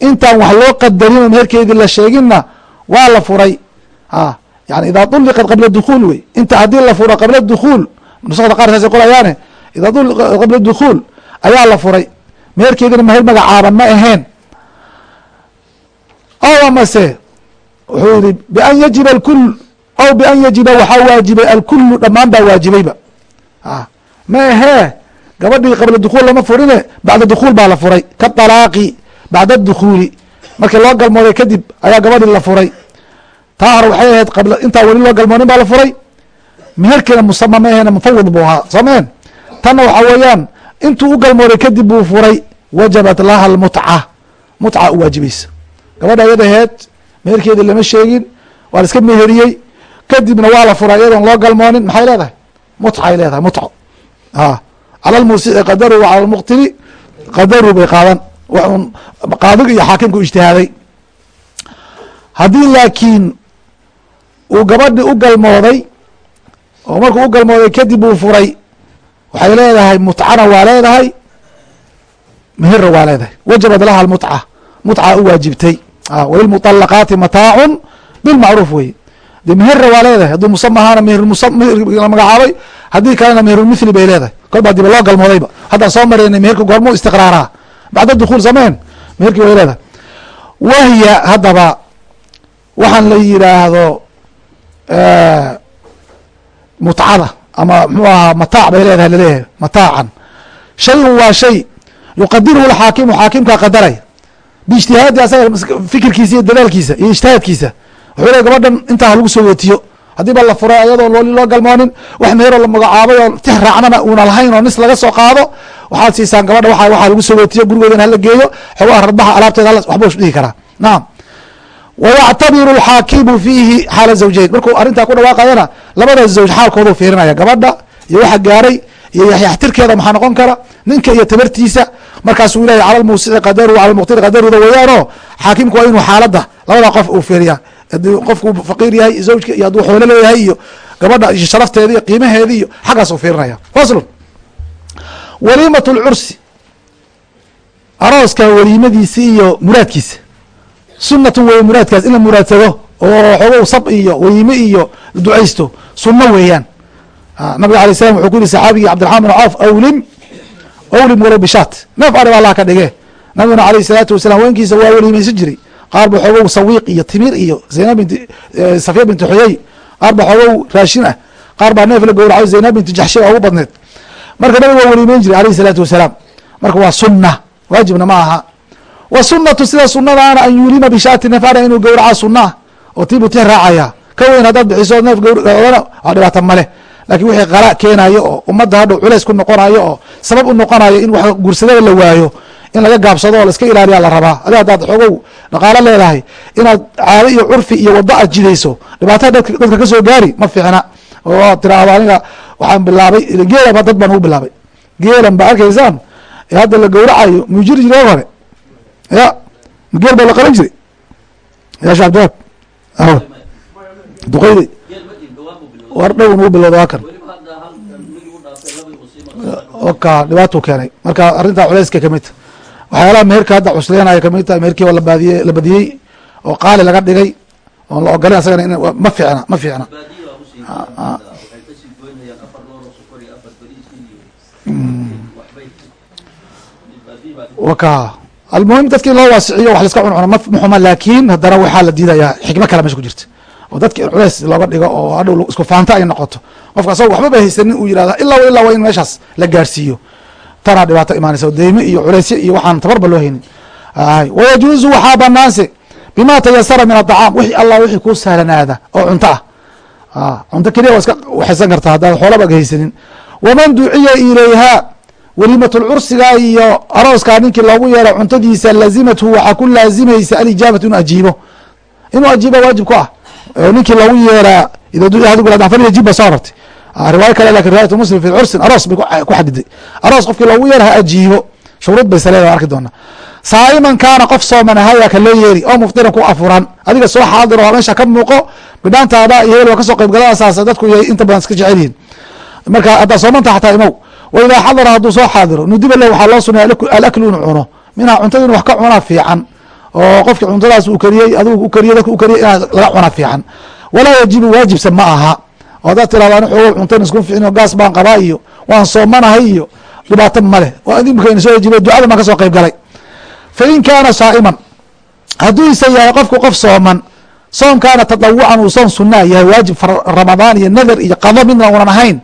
A: intaan wax loo qadarin qadarinoo meherkeedii la sheeginna waa la furay. Ah, yani idaa uliqat qabla dukuul wey. Inta haddii la furo qabla dukuul nuskda qaar saasay qorayaane qabla dukuul. Ayaa la furay. Meherkeedina meher magacaaban ma aheen. Ow amase wuxuu yihi bian yajiba alkul ow bian yajiba waxaa waajibay alkulu dhammaan baa waajibayba. Ma ahee gabadhii qabla dukuul lama furine bacda dukuul baa la furay. Kaalaaqi bacda dukuuli. Markii loo galmooday kadib ayaa gabadhii la furay. Taa hore waxay ahayd qabla intaa weli loo galmoonin baa la furay. Meherkeena musama ma aheen mufawid buu ahaa. Soo maen tanna waxaa weeyaan intuu u galmooday kadib buu furay wajabat laha almutca. Mutca u waajibaysa gabadha ayad aheed meherkeedii lama sheegin waa la iska meheriyey. Kadibna waa la furay iyadoon loo galmoonin maxay leedahay? Mutcay leedahay mutco cala lmuusici qadaru wa cala lmuqtili qadaru bay qaadan. Waxun qaadiga iyo xaakimku ijtihaaday. Haddii laakiin uu gabadhi u galmooday oo markuu u galmooday kadib uu furay waxay leedahay mutcana waa leedahay meherna waa leedahay. Wajabat laha almutca. Mutca u waajibtay. Walilmuطalaqaati mataacun bilmacruuf wey de meherna waa leedahay. Hadduu musama ahaana meher la magacaabay haddii kalena meherulmithli bay leedahay. Kol baa diba loo galmoodayba haddaan soo maraynay meherka goormuu istiqraaraa bacda dukuul sameen meherkii way leedahay. Wahya haddaba waxaan la yidhaahdo mutcada ama mxuu ahaa mataac bay leedahay la leeyahay mataacan shayun waa shay yuqadiruhu lxaakimu xaakimkaa qadaraya biijtihaadi asaga fikirkiisa iyo dadaalkiisa iyo ijtihaadkiisa wuxuu le gabadhan intaa halagu soo wetiyo haddii ba la furay ayadoo looli loo galmoonin wax meheroo la magacaabay oo tix raacnana uuna lahayn oo nis laga soo qaado waxaad siisaan gabadha waxaa lagu soo wetiyo gurigeedana hala geeyo xogaha radbaha alaabteeda waxba dhihi karaa nacam wayactabiru alxaakimu fiihi xaala zawjayn markuu arrintaa ku dhawaaqayana labada zawj xaalkoodu fiirinaya gabadha iyo waxa gaaray iyo yaxtirkeeda maxaa noqon kara ninka iyo tabartiisa markaasuu ilahay cala lmuusici qadaru cala lmuqtiri qadaruda weeyaanoo xaakimku waa inuu xaaladda labada qof uu fiiriya haddii qofku faqiir yahay zawjka iyo hadduu xoolo leeyahay iyo gabadha iyo sharafteeda iyo qiimaheeda iyo xaggaas uu fiirinaya faslun waliimat lcursi arooska weliimadiisi iyo muraadkiisa sunatun weeye muraadkaas in la muraadsado oo xogow sab iyo weyime iyo ducaysto sunno weeyaan. Nabiga alay slam wuxuu ku yihi saxaabigii cabdiraxman bin cawf awlim awlim walow bishaat. Neef arib allah ka dhige nabiguna alayh salaatu wasalam haweenkiisa waa weliimaysan jiray. Qaar ba xogow sawiiq iyo timir iyo zaynab binti safiya binti xuyey qaar ba xogow raashin ah qaar baa neef la gowraco zaynab binti jaxshi baa ugu badneed. Marka nabiga waa weliimeyn jiray alayh salaatu wasalaam. Marka waa sunna waajibna ma aha wa sunatu sida sunadaana an yuulima bishaati nefana inuu gowraca sunaa oo tiibu tix raacaya. Ka weyn haddaad bixiso neef dhibaata male laakiin wixii qala keenayo oo ummadda hadhow culeys ku noqonayo oo sabab u noqonayo in wax gursadada la waayo in laga gaabsado oo laiska ilaaliya la rabaa. Adi haddaad xogow dhaqaalo leedahay inaad caado iyo curfi iyo wado aad jidayso dhibaatada dadka ka soo gaari ma fiicna. Oo tiraahdo aniga waxaan bilaabay geelanba dad baan ugu bilaabay. Geelan ba arkaysaan hadda la gowracayo jire hore ya mageel baa la qalan jiray. Ya shee abdiwaab duqeydi war dhow nagu bilowda waa kan. Oka dhibaatuu keenay. Marka arrintaa culeyska ka mid ta waxyaalaha meherka hadda cusleenaya ka mid tahay meherkii waa labadiye la badiyey oo qaali laga dhigay oon la ogolayn asagana in ma fiicna ma fiicna. Waka almuhim dadki in loo waasiciyo wax laska cuncuno mxuma laakin haddana waxaa la diidayaa xikmo kale meesha ku jirta. Oo dadki in culeys looga dhigo oo hadhow isku faanta ay noqoto. Qofka asagoo waxba ba haysanin uu yihahda ilaa ilaa waa in meeshaas la gaarsiiyo. Tanaa dhibaato imaanaysa deyme iyo culeysyo iyo waxaan tabarba loo haynin. Wayajuuzu waxaa banaanse bima tayasara min aطacaam wixii allah wixii kuu sahlanaada oo cunto ah. Cunto keliya waa iska waxaysan kartaa haddaad xoolaba haysanin. Waman duciya ilayha welimatulcursiga iyo arooskaa ninkii loogu yeero cuntadiisa lazimathu waxaa ku laazimaysa alijaabatu inuu ajiibo. Inuu ajiibo waajib ku ah. Ninkii loogu yeeraa idafalyajib ba soo arortay riwaayo kale laakiin riwayat muslim fi cursin aroos bay ku xadiday aroos qofkii loogu yeera ha ajiibo. Shuruud bay saleeda arki doonaa. Saa'iman kaana qof sooman ahaya ka loo yeeri oo muftiran ku afuran. Adiga soo xaadir oo meesha ka muuqo. Bidhaantaada iyo hebel waa ka soo qayb galadasaas dadku inta badan iska jecel yihiin marka haddaa soomanta xataa imow wa idaa xadara hadduu soo xaadiro nudiba le waxaa loo sunaya alaklu inu cuno. Minhaa cuntada inu wax ka cunaa fiican. Oo qofki cuntadaas uu kariyey adigu u kariye dadka u kariyey inaa laga cunaa fiican. Walaa yajibu waajibsan ma aha. Oo haddaad tirahda ani xoogo cuntan isku ficino gaas baan qabaa iyo waan soomanahay iyo dhibaato maleh waa imika soo wajibe ducada baan ka soo qayb galay. Fa in kaana saa'iman hadduu isa yahay qofku qof sooman soomkaana tadawucan uu soon sunaa yahay waajib ramadaan iyo nadar iyo qado midna unan ahayn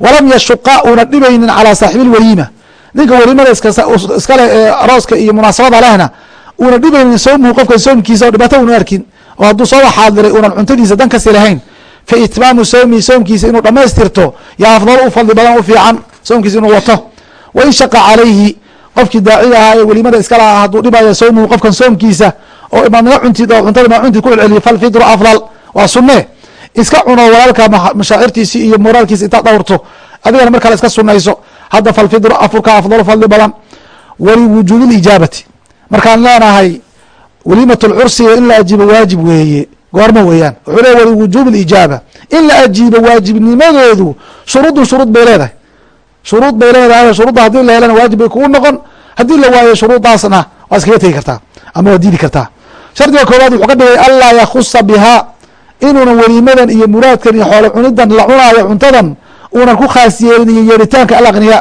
A: walam yashuqa una dhibaynin calaa saaxibi lwaliima ninka waliimada iskale ee arooska iyo munaasabada lehna una dhibaynin soomuhu qofka soomkiisa oo dhibaato una arkin oo hadduu soo xaadiray unan cuntadiisa dan kasi lahayn fa itmaamu soomihi soomkiisa inuu dhamaystirto yaa afdal u fadli badan u fiican soomkiisa inuu wato. Wain shaqa calayhi qofkii daaciga ahaa ee weliimada iskale ah hadduu dhibaya soomuhu qofkan soomkiisa oo imaamnimo cuntid oo cuntada ma cuntid ku celceliyo falfidru afdal waa sunne iska cuno walaalka mashaacirtiisi iyo moraalkiisa intaad dhowrto adigana mar kale iska sunayso hadda falfidru afurka afdalu fadli badan waliwujuubi lijaabati. Markaan leenahay waliimat lcursiga in la ajiibo waajib weeye goormo weeyaan. Wuxuu le waliwujuubi lijaaba. In la ajiibo waajibnimadoodu shuruudun shuruud bay leedahay. Shuruud bay leedahay shuruudda haddii la helana waajib bay kugu noqon. Haddii la waayo shuruuddaasna waa iskaga tegi kartaa ama waa diidi kartaa. Shardiga koowaad wuxuu ka dhigay anlaa yakhusa bihaa inuunan weliimadan iyo muraadkan iyo xoolo cunidan la cunaayo cuntadan uunan ku khaas yeelin iyo yeeritaanka alakniya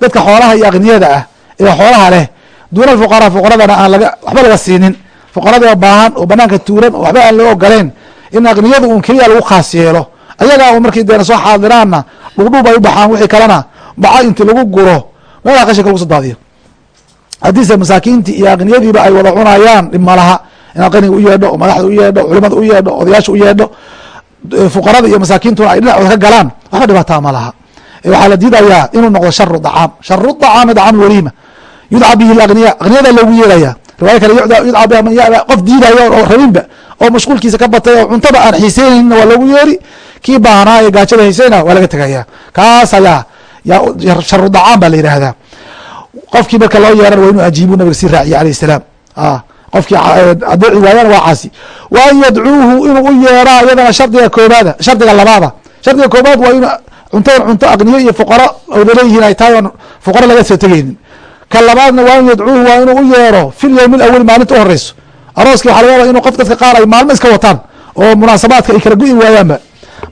A: dadka xoolaha iyo akniyada ah ee xoolaha leh. Duuna alfuqaraa fuqaradana aan laga waxba laga siinin. Fuqarada baahan oo banaanka tuuran oo waxba aan loo ogoleyn in akniyada uun keliya lagu khaas yeelo ayagaa u markii deena soo xaadiraanna dhugdhub ay u baxaan wixii kalena baca inti lagu guro meelaha qashinka lagu soo daadiyo. Haddiise masaakiintii iyo akniyadiiba ay wada cunayaan dhib malaha inaad qaniga u yeedho madaxda u yeedho culimada u yeedho odayaasha u yeedho fuqarada iyo masaakiintuna ay dhinacooda ka galaan waxba dhibaataa ma laha. Waxaa la diidayaa inuu noqdo sharu dacaam sharu dacaami dacaam waliima yudca bihi akniya akniyada loogu yeeraya riwaaya kale yudca biha man ya qof diidaya oo rabinba oo mashquulkiisa ka batay oo cuntada aan xiiseynayna waa loogu yeeri kii baahnaa ee gaajada haysayna waa laga tegaya kaas ayaa yaa sharu dacaam baa la yidhaahdaa. Qofkii marka loo yeeran waa inuu ajiibu nabiga sii raaciye alayh salaam qofkii adeeci waayana waa caasi. Wa an yadcuuhu inuu u yeeraa iyadana shardiga koobaada shardiga labaada. Shardiga koobaad waa in cuntadan cunto aqniyo iyo fuqaro oda leeyihiin ay tahay oon fuqaro laga soo tegeynin ka labaadna waa an yadcuuhu waa inuu u yeero fi lyowmi alawali maalinta u horeyso. Arooski waxa laga yaaba inuu qof dadka qaar ay maalmo iska wataan oo munaasabaadka ay kala go-i waayaanba.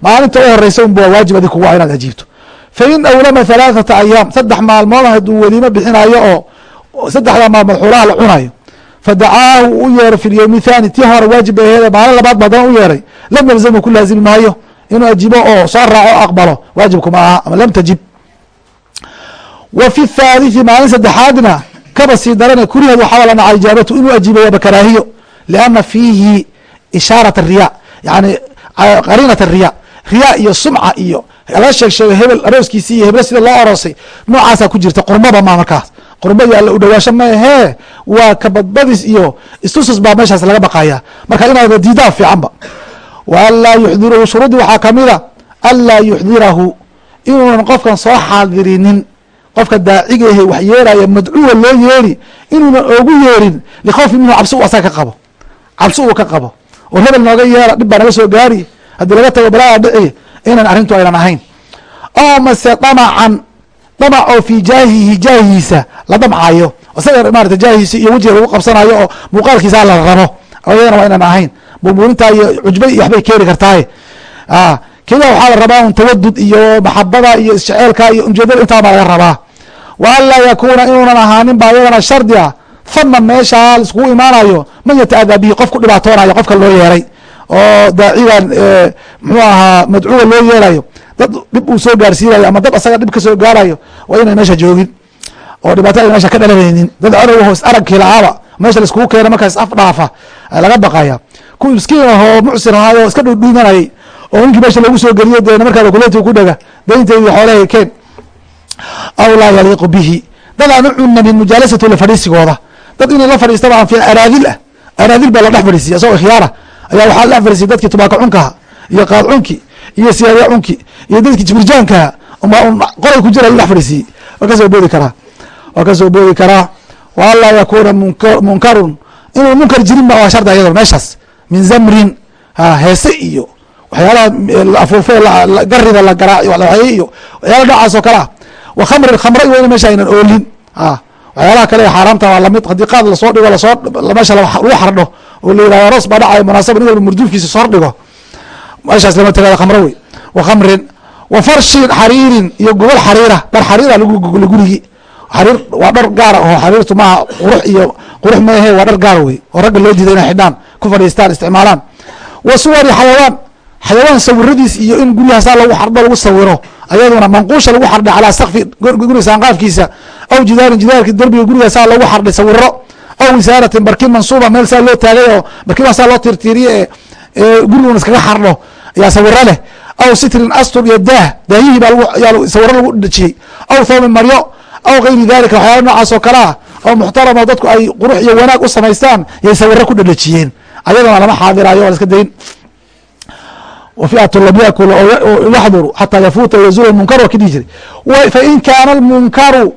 A: Maalinta u horeysa unba waa waajib adig kugu inaad ajiibto. Fa awlama halaathata ayaam saddex maalmood hadduu weliimo bixinayo oo saddexda maalmood xoolaha la cunayo fadacaahu u yeero fi lyowmi thani tii waajib bay aheede maalin labaad ba u yeeray lam yalzamhu ku laazimi maayo inuu ajibo oo soo raaco o aqbalo waajibkuma aha ama lam tajib wa fi thaalithi maalin saddexaadna kaba sii darane kurihad waxaa la ijaabatu inuu ajiibayaba karaahiyo lianna fiihi ishaarat riya yani qariinat riya riya iyo sumca iyo laga sheeg hebel arooskiisi iyo heble sida loo aroosay noocaasaa ku jirta qurmaba ma markaas qurba iyo alla u dhawaasho maahee waa kabadbadis iyo istusus baa meeshaas laga baqaya marka inaad diidaa fiicanba wa anlaa yuxdirahu shuruudii waxaa kamida anlaa yuxdirahu inuunan qofkan soo xaadirinin. Qofka daaciga ahe wax yeeraya madcuwa loo yeeri inuunan ogu yeerin likhawfi minhu cabsi u asaga ka qabo. Cabsi uu ka qabo. Oo hebel nooga yeela dhib baa naga soo gaari. Haddii laga tago balaa dhici inan arrintu aynan ahayn. Oo mase damacan damac oo fii jaahihi jaahihiisa la damcayo isaga maarata jaahihiisa iyo wejiga lagu qabsanayo oo muuqaalkiisa la rabo. Ayadana waa inan ahayn. Burburintaa iyo cujba iyo waxbay keeni kartaaye keliya waxaa la rabaa un tawadud iyo maxabada iyo isjeceelka iyo ujeedada intaa baa laga rabaa. Wa an laa yakuuna inuunan ahaanin baa iyadana shardi ah. Fama meeshaa laiskugu imaanayo man yata'adaa bihi qof ku dhibaatoonayo qofka loo yeeray oo daacigan muxuu ahaa madcuuga loo yeelayo. Dad dhib uu soo gaarsiinayo ama dad asaga dhib ka soo gaarayo waa inay meesha joogin oo dhibaato ay meesha ka dhalanaynin dad cadow hoos aragkii lahaaba meesha laiskugu keena markaas af dhaafa laga baqaya. Kuwii miskiin ahoo mucsir ahaayo iska dhudhuumanayay oo ninkii meesha lagu soo geliyo dee markaaba kuleeti ku dhega daynteedii xoolahay keen. Aw laa yaliiqu bihi. Dad aan u cunamin mujaalasatu la fadhiisigooda. Dad inay la fadhiistaba aan araadil ah. Araadil baa la dhex fadhiisiya isagoo khiyaara. Ayaa waxaa la fadhiisiyay dadkii tubaaka cunkaha iyo qaad cunki iyo siyaada cunki iyo dadkii jibirjaankaha uma un qoray ku jira la dhex fadhiisiyey waa ka soo boodi karaa waa ka soo boodi karaa wa yakuuna munka munkarun. Inuu munkar jirin ba waa shardi ayadoo meeshaas min zamrin heese iyo waxyaalaha afuufe garida la garaac waxyaala noocaas oo ah. Wa khamrin khamra ina meesha aynan oolin waxyaalaha kale xaaraamta waa la mid haddii qaad la soo dhigo la soo meesha lagu xardho oo la yihahdo aroos baa dhacaya munaasaba nin walba murduufkiisa soo dhigo meeshaas lama tagada khamro wey. Wa khamrin wa farshin xariirin iyo gobol xariira dhar xariira lagu gurigii xariir waa dhar gaara oo xariirtu maaha qurux iyo qurux maahe waa dhar gaara wey oo ragga loo diiday inay xidhaan ku fadhiistaan isticmaalaan. Wa suwari xayawaan. Xayawaan sawiradiis iyo in guryahasaa lagu xardho lagu sawiro ayaduna manquusha lagu xardhay calaa sakfi guriga saanqaafkiisa. Aw jidaarin jidaarki derbiga gurigaasaa lagu xardhay sawiro aw wisaaratin barkin mansuuba meel saa loo taagay oo barkimaa saa loo tiirtiiriye ee gurigun iskaga xardho. Ayaa sawiro leh. Aw sitrin astur iyo daah. Daahiyihii baa sawiro lagu dhejiyey aw thoomin maryo aw gayri dalika waxyaaba noocaas oo kale ah oo muxtaramo dadku ay qurux iyo wanaag u samaystaan yay sawiro ku dhadhajiyeen ayadana lama xaadirayo waa laska dayn fiatu lam yakul yaxduru xataa yafuuta yazuul munkar waa kidhihi jiray. Fain kaana lmunkaru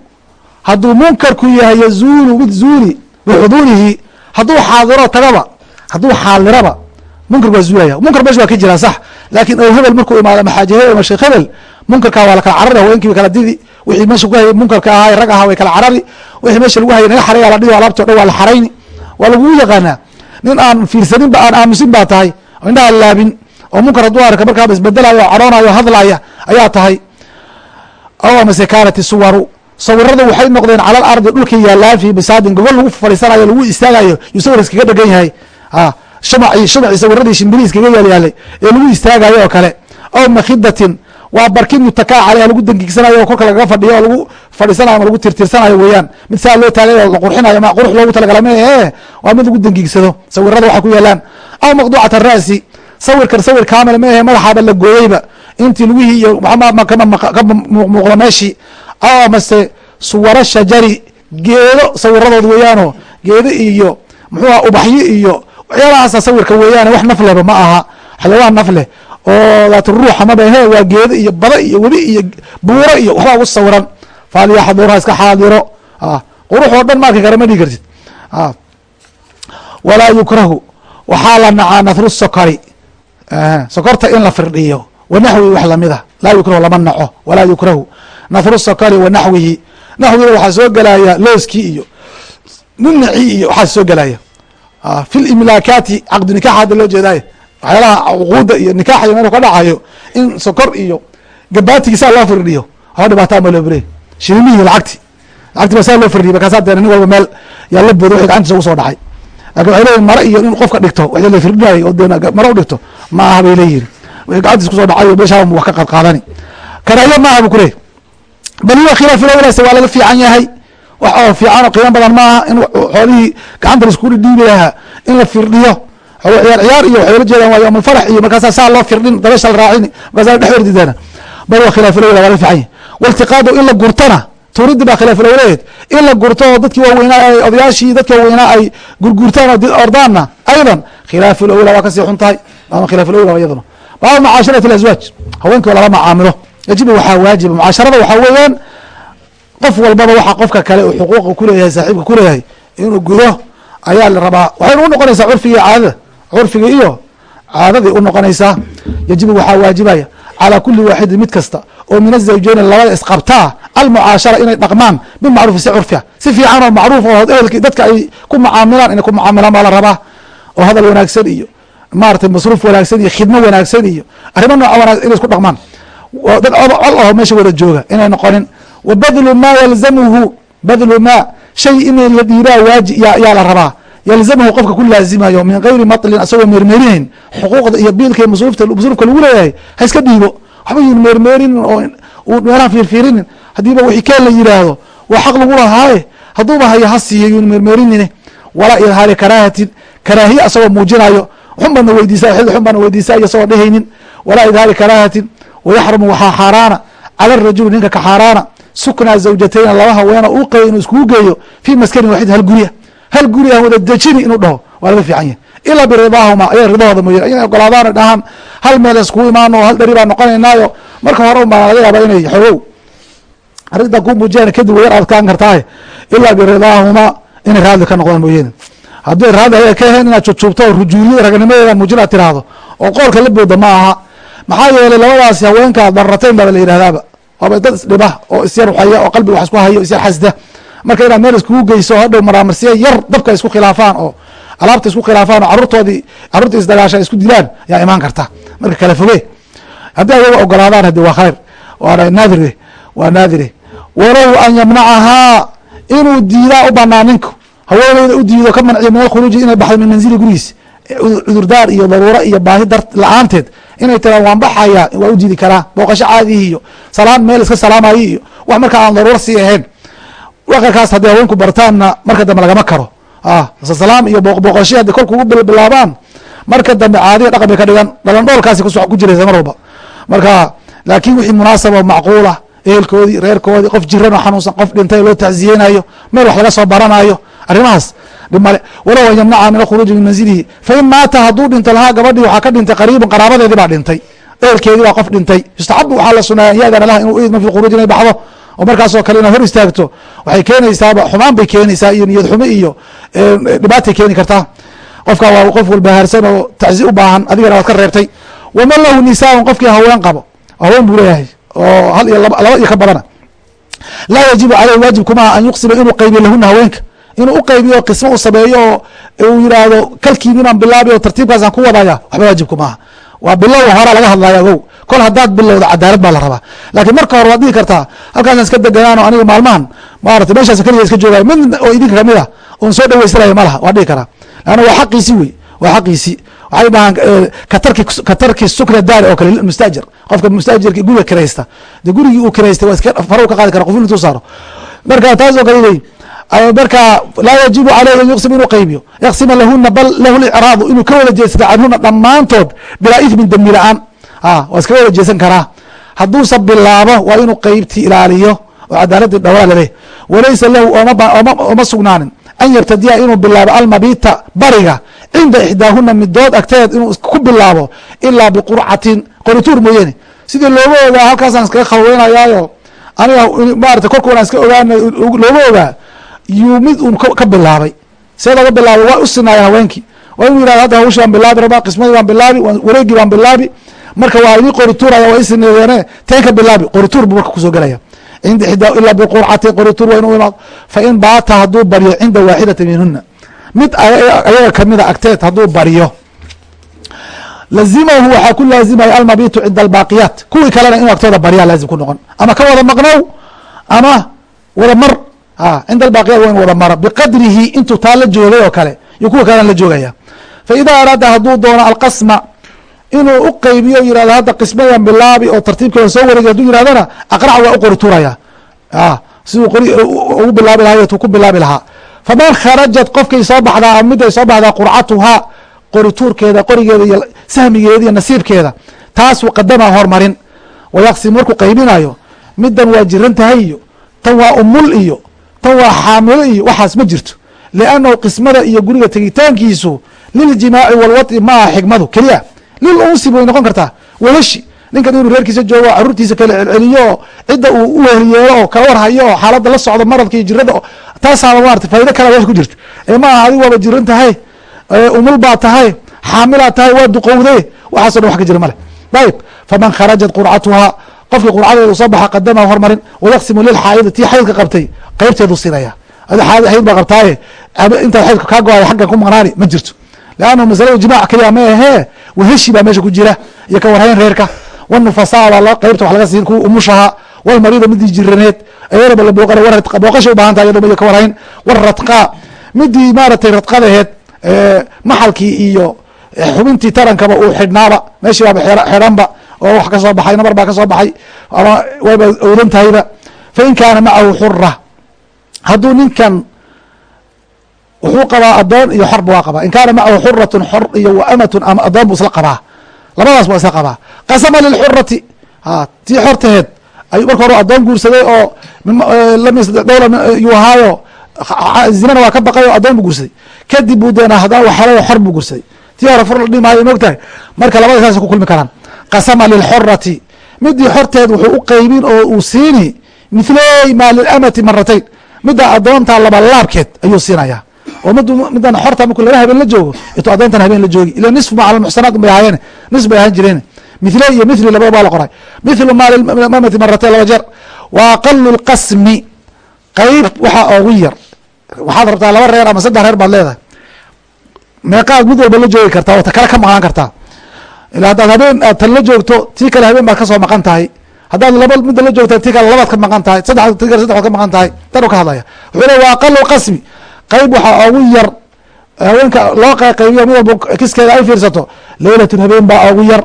A: hadduu munkarku yahay yazuulu mid zuuli bixuduurihi hadduu xaadiro tagaba hadduu xaaliraba munkar waa zuulaya munkar mesh waa ka jiraa sax laakin ow hebel markuu imaado maxaaji hebel mashee hebel munkarkaa waa lakala carara haweenkiiba kala didi wixii meesha ku hayay munkarka ahaa rag ahaa way kala carari wixii meesha lagu hayay naga xaraya la dhihi alaabti o dhan waa la xarayni. Waa lagugu yaqaanaa nin aan fiirsanin ba aan aamusin baa tahay. Oo indhaha laabin oo munkar hadduu arka markaaba isbedelayo o cadhoonayo hadlaya ayaa tahay. Aw amase kaanat suwaru. Sawiradu waxay noqdeen cala alardi dhulkii yaalaan fi bisaadin gogol lagu fadhiisanayo lagu istaagayo yuu sawir iskaga dhegan yahay. Shumaci sawiradii shimbiri iskaga yaalyaalay ee lagu istaagayo oo kale. Aw makhidatin waa barkin mutakaa caleyha lagu dangigsanayo oo kolka lagaga fadhiyo oo lagu fadhiisanayo ama lagu tirtirsanayo weeyaan. Mid saa loo taagay la qurxinayo ma qurux loogu talagala mee waa mid lagu dangigsado. Sawirada waxa ku yaalaan aw maqduucat ara'si sawirkan sawir kaamil maehe madaxaaba la gooyeyba. Intii lugihii iyo ka muuqdo meeshii aw amase suwaro shajari geedo sawiradood weeyaanoo geedo iyo muxuuha ubaxyo iyo waxyaalahaasa sawirka weeyaane wax nafleba ma aha. Xayawaan nafleh oo daat ruuxa mabahe waa geedo iyo bada iyo webi iyo buuro iyo waxbaa ugu sawiran falyaxdurha iska xaadiro. Qurux oo dhan maarki kara ma dhigi kartid. Walaa yukrahu waxaa la nacaa nathru sokari. Sokorta in la firdhiyo wanaxwihi wax lamida laa yukrahu lama naco. Walaa yukrahu nathru sokari wanaxwihi naxwiga waxaa soo gelaya looskii iyo ninaci iyo waxaa soo gelaya fi limlaakaati caqdu hadda loo jeedaayo waxyaalaha cuquuda iyo nikax iyo meel ka dhacayo in sokor iyo gabaatigiisaa loo firdhiyo waxba dhibaataa ma loo bere shirimihii lacagti lacagti baa saa loo firdhiyo markaasaa dee nin walba meel yaa la boodo wixii gacantiisa soo dhacay. Lakin waxay leeyihiin mare iyo in qofka dhigto wixii la firdhinayo oo dee mare u dhigto ma aha bay leeyihiin wixii gacantiisa ku soo dhacayo meeshaa wax ka qadqaadani karaayo ma aha bu kuley bal huwa khilaaf ilawlaase waa laga fiican yahay. Wax oo fiican oo qiimo badan maaha in xoolihii gacanta laiskugu dhiibi lahaa in la firdhiyo ciyaar ciyaar iyo waxay la jeedaan waa yowmalfarax iyo markaasaa saa loo firdhin dabeesha la raacini markaasaa dhex ordidaana bal huwa khilaaf ilawla waa laga fiican yahay. Waltiqaadu in la gurtana tuuriddi baa khilaaf ilawleed in la gurto oo dadkii waaweynaa odayaashii dadkii waaweynaa ay gurgurtaan oo ordaanna aydan khilaaf ilawla waa ka sii xun tahay. Ama khilaaf ilawla iyaduna. Baabu mucaasharati alaswaaj haweenkii lala macaamilo. Yajibu waxaa waajiba mucaasharada waxaa weeyaan qof walbaba waxa qofka kale uu xuquuqa kuleeyahay saaxiibka kuleeyahay inuu gudo ayaa la rabaa. Waxayna u noqonaysaa curfiga caadada curfiga iyo caadadii u noqonaysaa yajibu waxaa waajibaya calى kuli waaxidin mid kasta oo min azawjeyni labada isqabtaa almucaashara inay dhaqmaan bimacrufi si curfiya si fiican oo macruuf oo ehelki dadka ay ku mucaamilaan inay ku mucaamilaan baa la rabaa. Oo hadal wanaagsan iyo maratay masruuf wanaagsan iyo khidmo wanaagsan iyo arrimo nooca wanagsan inay isku dhaqmaan. Dad col aho meesha wada jooga inay noqonin. Wa badlu ma yalzamuhu badlu ma shay in la dhiibaa waaji yaa la rabaa yalzamhu qofka ku laazimayo min gayri matlin asagoo meermeerinayn xuquuqda iyo biilka masruufka lagu leeyahay ha iska dhiibo. Waxba yun meermeerinin oo uu meelaha fiirfiirinin haddiiba wixii keen la yidhaahdo waa xaq lagu lahaaye? Hadduuba hayo ha siiyo yun meermeerinine walaa idhaari karaahatin karaahiye asagoo muujinayo xun baadna weydiisa xilli xun baadna weydiisayo asagoo dhehaynin walaa idhaari karaahatin wayaxrumu waxaa xaaraana cala rajuli ninka ka xaaraana suknaa zawjatayna laba haweena uu qeyo inuu iskugu geeyo fii maskanin waxid hal gurya hal guri aan wada dejini inuu dhaho waa laga fiican yahy ilaa biridaahuma ayaga ridahooda mooye inay ogolaadaan dhahaan hal meel iskugu imaano hal dheri baan noqonaynaayo. Marka hore un baa laga yaaba inay xogow. Arrintan ku muujiyaan kadib wayar adkaan kartaaye. Ilaa biridaahuma inay raadli ka noqdaan mooyeene haddii raadli ayaga ka ahayn inaad jujuubto oo rujuuliya ragnimadeeda muujin aad tiraahdo oo qoolka la booda ma aha. Maxaa yeelay labadaasi haweenkaa darratayn baaba la yidhahdaaba waaba dad isdhiba oo isyar waxaya oo qalbiga wax isku hayo isyar xasda marka inaad meel iskugu geyso hadhow maraamarsiya yar dabka isku khilaafaan oo alaabta isku khilaafaan oo caruurtoodii carruurta isdagaasha isku dilaan yaa imaan karta. Marka kala foge haddii ayaga ogolaadaan hadi waa khayr waana naadire waa naadire walow an yamnacahaa inuu diidaa u banaa ninku. Haweeneyda u diido ka manciyo min alkhuruuji inay baxdo min manzili gurigiis. Cudurdaar iyo daruuro iyo baahi dar la'aanteed inay tiraan waan baxaya waa u diidi karaa booqasho caadihi iyo salaan meel iska salaamayo iyo wax marka aan daruuro sii ahayn waqarkaas hadday haweenku bartaanna marka dambe lagama karo. Salaam iyo booqbooqashi hadday kolka ugu bilaabaan marka dambe caadiya dhaqan bay ka dhigan. Dhalandhoolkaasi ku jiraysa mar walba. Marka laakiin wixii munaasaba macquula ehelkoodii reerkoodii qof jiran oo xanuunsan qof dhintay loo tacziyeynayo meel wax laga soo baranayo arrimahaas walow an yamnaca min alkhuruuji min manzilihi fain maata hadduu dhinto lahaa gabadhii waxaa ka dhintay qariibun qaraabadeedii baa dhintay. Ehelkeedii baa qof dhintay. Yustaxabu waxaa la suneeya an yaadana laha inuu idma fi lkhuruuj inay baxdo oo markaasoo kale inaad hor istaagto waxay keenaysaaba xumaan bay keenaysaa iyo niyad xumo iyo dhibaatay keeni kartaa. Qofka waa qof walbahaarsan oo taczi u baahan adigana waad ka reebtay. Waman lahu nisaaun qofkii haween qabo haween buu leeyahay oo hal iyo laba iyo ka badana. Laa yajibu caleyhi waajib kumaha an yuqsima inuu qaybiyo lahuna haweenka. Inuu u qaybiyo qismo u sameeyo oo uu yidhaahdo kalkiini baan bilaabi oo tartiibkaasaan ku wadaya waxba waajib kumaaha waa bilow horaa laga hadlaya ogow kol haddaad bilowda cadaalad baa la rabaa. Laakiin marka hore waad dhihi kartaa halkaasaan iska deganaan oo aniga maalmahan maarata meeshaas keliya iska joogay mid oo idinka ka mid a oon soo dhaweysanaya ma laha waa dhihi karaa. Leanna waa xaqiisi wey waa xaqiisi. Waxay dhahaan katarki katarki sukna daari oo kale mustaajir. Qofka mustaajirka guriga kiraysta. Dee gurigii uu kiraystay waa iska faraw ka qaadi kara qof intuu saaro. Marka taas oo kale leeyihiin marka laa yajibu caleyhi an yuqsim inuu qaybiyo. Yaqsima lahuna bal lahu licraadu inuu ka wada jeedsata canhuna dhammaantood bilaa ifmin dembi la'aan waa iska wada jeesan karaa. Hadduusa bilaabo waa inuu qeybtii ilaaliyo oo cadaaladii dhawaa lale walaysa lahu oma sugnaanin. An yartadiya inuu bilaabo almabita bariga cinda ixdaahuna midood agteed inuu ku bilaabo ilaa biqurcatin qorituur mooyeene sidii looga ogaa halkaasaan iskaga khalweynayaayo aniga maarata korka wanaan iska ogaana looga ogaa yuu mid un ka bilaabay. See looga bilaabay waa u haweenkii. Waa inuu yihahdo hadda hawshi baan bilaabi rabaa qismadii baan bilaabi wareegii baan bilaabi marka waa idii qorituuraya waa isineedeene teen ka bilaabi qorituur buu marka ku soo gelaya cinda ixdaa ilaa biqurcatin qorituur waa inuu imaado. Fa in baata hadduu baryo cinda waaxidati minhuna mid ayaga kamida agteed hadduu baryo lazimahu waxaa ku laazimaya almabitu cinda albaaqiyaat kuwii kalena inuu agtooda baryaa laazim ku noqon. Ama ka wada maqnow ama wada mar. Cinda albaaqiyaat waa inu wada mara. Biqadrihi intuu taa la joogay oo kale iyo kuwa kalena la joogaya. Fa idaa araada hadduu doono alqasma inuu u qeybiyo yihahdo hadda qismadan bilaabi oo tartiibkeeda soo wareegay haduu yihahdana aqrac waa u qori turaya siduu qori ugu bilaabi lahaa tu ku bilaabi lahaa. Faman kharajat qofkay soo baxdaa miday soo baxdaa qurcatuhaa qorituurkeeda qorigeeda iyo sahmigeeda iyo nasiibkeeda taasuu qadama hormarin wayaqsim markuu qaybinayo midan waa jiran tahay iyo tan waa umul iyo tan waa xaamilo iyo waxaas ma jirto. Liannahu qismada iyo guriga tegitaankiisu liljimaaci walwai maaha xigmadu keliya lil unsi way noqon kartaa? Walashi. Ninkan inuu reerkiisa joogo caruurtiisa kala celceliyo cidda uu u wehliyeelo oo kala warhayo oo xaaladda la socdo maradka iyo jirada taasaaba maarata faa'ido kale meesha ku jirto ee ma aha adigu waaba jiran tahay. Umul baa tahay xaamilaad tahay waa duqowde. Waxaaso dhan wax ka jira male ayib faman kharajat qurcatuhaa qofkii qurcadeedu soo baxa qadama hormarin wayaqsimu lilxaayidi tii xaydka qabtay qeybteedu siinaya. Adi xayd baa qabtaaye. Intaad xaydka kaa go'ay xaggan ku maqnaani ma jirto leannu masalada jimac keliya ma ahee waheshi baa meesha ku jira iyo ka warhayn reerka wanufasaa baa qeybta wax laga siin kuwa umushaha walmariida midii jiraneed ayadaba la booqana booqashay u baahan tahay iyadoo ka warhayn waradqaa midii maaragtay radqadaheed maxalkii iyo xubintii tarankaba uu xidhnaaba meeshii baaba xidhanba oo wax ka soo baxay nabar baa ka soo baxay ama wayba owdan tahayba fain kaana macahu xura hadduu ninkan wuxuu qabaa adoon iyo xorba waa qabaa. In kaana macahu xuratun xor iyo waamatun ama adoon buu isla qabaa. Labadaas waa isla qabaa. Qasama lilxurati tii xortaheed ayuu marka hore adoon guursaday oo dowla yuu ahaayo zinana waa ka baqay oo adoon buu guursaday. Kadib buu deena haddana waxalay xor buu guursaday. Tii hore fur la dhihi maayo mogtahay marka labada saas ku kulmi karaan. Qasama lilxorati midii xorteed wuxuu u qeybin oo uu siini mithley maa lilamati maratayn midda adoonta labalaabkeed ayuu siinayaa oo mid midan xorta marku laba habeen la joogo intuu adoontan habeen la joogi. Ila nisfu ma cala muxsanaat bay ahaayeen. Nis bay ahaan jireen. Mithle iyo mithli labada baa la qoray. Mithlu maa lilamati maratayn laba jeer. Wa aqalu lqasmi qeyb waxaa ogu yar. Waxaad rabtaa laba reer ama saddex reer baad leedahay. Meeqaad mid walba la joogi kartaa oo ta kale ka maqnaan kartaa. Ila haddaad habeen aad tan la joogto tii kale habeen baad ka soo maqan tahay. Haddaad laba midda la joogta tii kale labaad ka maqan tahay. Saddex ti kale saddex ka maqan tahay. Tan u ka hadlaya. Wuxuu le waa aqalu qasmi qeyb waxaa ogu yar haweenka loo qaybiyo mid walba kiskeeda ay fiirsato leylatun habeen baa ogu yar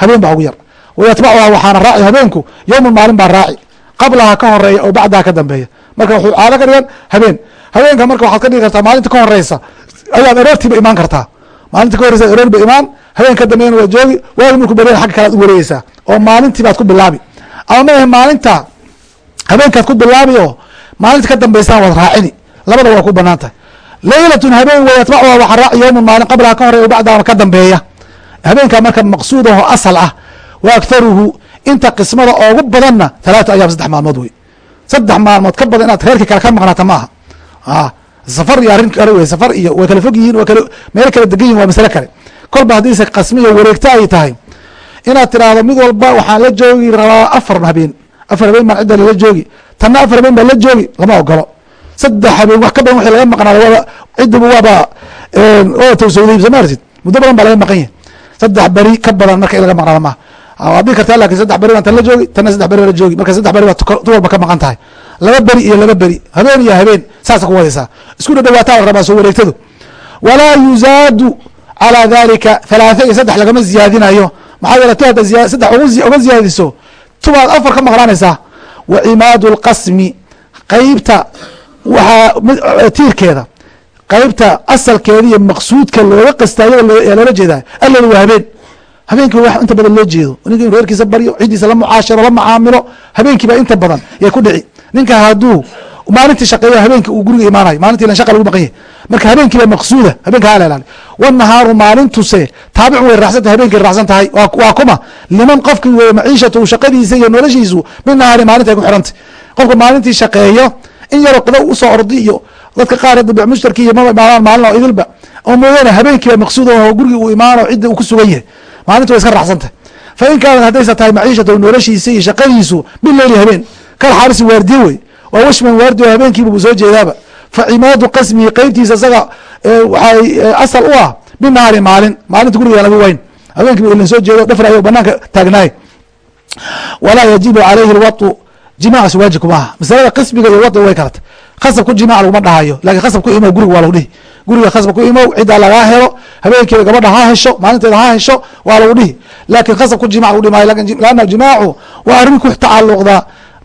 A: habeen baa ogu yar. Wayatbacuha waxaana raaci habeenku yowman maalin baa raaci. Qablaha ka horreeya oo bacdaha ka dambeeya. Marka wuxuu caado ka dhigan habeen. Habeenka marka waxaad ka dhigi kartaa maalinta ka horeysa ayaad aroortiiba imaan kartaa. Maalinta ka horeysa aroor ba imaan habeen ka dambeeyana waa joogi waagi markuu bareen xagga kale ad u wareegeysaa oo maalintii baad ku bilaabi. Ama maahe maalinta habeenkaad ku bilaabi oo maalinta ka dambeysana waad raacini labada waa ku bannaan tahay leylatun habeen wey atbacuha waxaa raaci yowman maalin qablaha ka horreeya bacdaha ka dambeeya. Habeenkaa marka maqsuud aho asal ah wa akharuhu inta qismada oogu badanna talaata ayaam saddex maalmood wey. Saddex maalmood ka badan inaad reerkii kale ka maqnaata ma aha safar iyo arrin kale wey safar iyo way kala fog yihiin wa kala meel kala degan yihiin waa masale kale. Kolba haddiise qasmiyo wareegto ay tahay inaad tiraahdo mid walba waxaan la joogi rabaa afar habeen. Afar habeen baan cidda lala joogi tanna afar habeen baan la joogi lama ogolo saddex habeen wax ka badan wixii laga maqnaado waaba ciddiba waaba tawsawday soo ma arsid muddo badan baa laga maqan yahay. Saddex beri ka badan marka in laga maqnaado maaha waad dhigi kartaa laakiin saddex beri baan tan la joogi tanna saddex beri la joogi. Marka saddex beri baad tu walba ka maqan tahay. Laba beri iyo laba beri. Habeen iyo habeen saasa ku wadaysaa. Isku dhadhawaataa la rabaa soo wareegtadu walaa yuzaadu calaa dalika halaatha iyo saddex lagama ziyaadinayo maxaa yeele tu hadda saddex uga ziyaadiso tubaad afar ka maqnaanaysaa wa cimaadu lqasmi qeybta waxaa tiirkeeda qeybta asalkeeda iyo maqsuudka looga qastaayo loola jeedaa allada waa habeen. Habeenkii wax inta badan loo jeedo. Ninka reerkiisa baryo cidiisa la mucaasharo la macaamilo habeenkiiba inta badan yay ku dhici. Ninka hadduu maalintii shaqeeyo habeenki uu guriga imaanayo maalintii lan shaqa lagu maqan yahay. Marka habeenkiiba maqsuuda habeenka hala ilaali wanahaaru maalintuse taabicun way tahay habeenkay raacsan tahay. Waa kuma. Liman qofki weeye maciishatu shaqadiisa iyo noloshiisu min maalinta ay ku xidhantay qofka maalintii shaqeeyo in yaroo qado u soo ordi iyo dadka qaar bec mushtarki iyo maba imaamaan maalin oo idilba oo mooyaane habeenkiiba maqsuud oo gurigi uu imaano cidda uu ku sugan yahay. Maalinta way iska raacsan tahay fa in kaanat haddaysa tahay maciishatu noloshiisa iyo shaqadiisu bileyli habeen kal xaarisi waardiye wey. Waa washman waardi habeenkiiba buu soo jeedaaba. Fa cimaadu qasmihi qeybtiisa isaga waxay asal u ah binahaari maalin. Maalinta guriga lagu weyn. Habeenkiiba ilan soo jeedo dhafrayo banaanka taagnaay walaa yajibu calayhi lwatu jimaacaas waajib kuma aha masalada qismiga iyo wadi way kalata khasab ku jimac laguma dhahayo laakiin khasab ku imow guriga waa lagu dhihi. Guriga khasab ku imow ciddaa lagaa helo habeenkeeda gabadha ha hesho maalinteeda ha hesho waa lagu dhihi. Lakin khasab ku jimac lagu dhihi maayo laana jimaacu waa arrin ku tacaluqdaa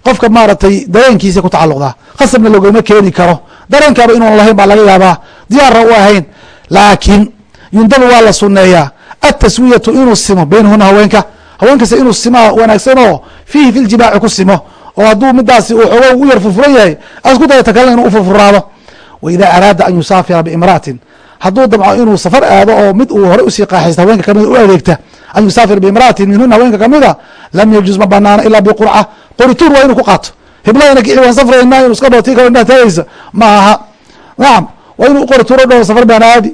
A: qofka maaragtay dareenkiisa ku tacaluqdaa khasabna logama keeni karo. Dareenkaaba inuun lahayn baa laga yaabaa. Diyaarna u ahayn. Laakiin yundabu waa la suneeyaa ataswiyatu inuu simo baynahuna haweenka. Haweenkasta inuu simaa wanaagsan oo fiihi fi ljimaaci ku simo oo hadduu midaasi uu xogo u yar furfuran yahay asku dayata kalena inuu ufurfuraado wa idaa araada an yusaafira biimra'atin. Hadduu damco inuu safar aado oo mid uu horey u sii qaaxaysta haweenka kamida u adeegta an yusaafir biimra'atin minhuna haweenka kamida lam yajuz ma banaana ilaa biqurca qorituur waa inuu ku qaato. Hiblahana kici waan safraynaa inuu iska dhoo tii kalo indhaha taagaysa ma aha. Nacam waa inuu uqori tuuro dhoo safar baan aadi.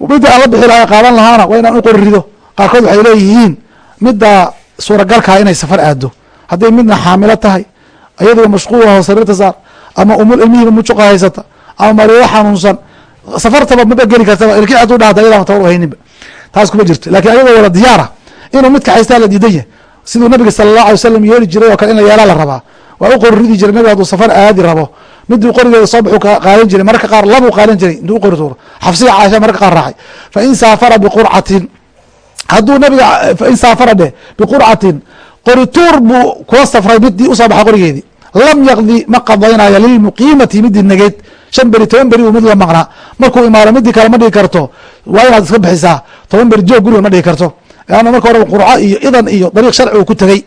A: Midda aan la bixi laha qaadan lahaana waa inaan u qorirido. Qaarkood waxay leeyihiin midda suuragalkaa inay safar aado hadday midna xaamilo tahay iyadoo mashquul aho sariirta saar ama umul ilmihiiba mujuqa haysata ama mariiro xanuunsan safartaba maba geli kartaba ilki haduu dhahda ayadaan tabar hayninba taas kuma jirto. Lakin ayadoo wada diyaara inuu midka haystaa la diidan yahy siduu nabiga sala allah alay wasalam yeeli jiray oo kale in la yeelaa la rabaa. Waa u qori ridi jiray nabiga haduu safar aadi rabo. Miduu qorigeeda soo baxuu qaadan jiray mararka qaar labuu qaadan jiray intuu uqori tuuro. Xafsiga caasha mararka qaar raacay. Fain saafara biqurcatin hadduu nabiga fain saafara dheh biqurcatin qori tuur buu kula safray midii u soo baxay qorigeedii lam yaqdi ma qadaynayo lilmuqiimati midii nageed shan beri toban beri uu mid la maqnaa. Markuu imaado midii kale ma dhigi karto. Waa inaad iska bixisaa. Toban beri joog guriga ma dhigi karto. Leanna marka hore qurco iyo idan iyo dariiq sharci uu ku tegey.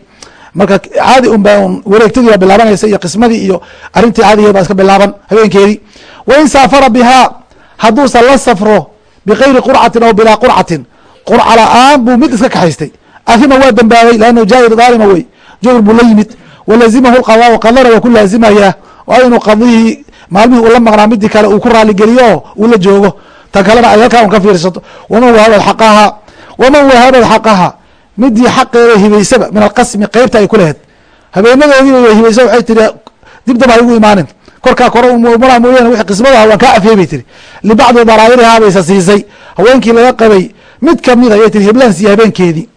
A: Marka caadi un baa un wareegtadii baa bilaabanaysa iyo qismadii iyo arrintii caadigeed baa iska bilaaban habeenkeedii. Wain saafara bihaa hadduusan la safro bikayri qurcatin aw bilaa qurcatin. Qurca la'aan buu mid iska kaxaystay ahima waa dambaabay leannu jaa'ir daalima wey jawr buu la yimid. Walazimahu lqadaa qadana waa ku laazimayaa waa inuu qadihii maalmihii uu la maqnaa midii kale uu ku raaligeliyo uu joogo. Tan kalena ay un ka fiirsato waman wahabad xaqaha waman wahabad xaqaha midii xaqeeda hibaysaba min alqasmi qeybta ay ku laheyd habeenadeediiba hibaysa waxay tiri dib daba igu imaanin. Korkaa kore mala mooyaane wixii qismadaha waan kaa afiyey bay tiri libacdi daraa'irihaa baysa siisay. Haweenkii laga qabay mid ka mid ayay tiri heblaan habeenkeedii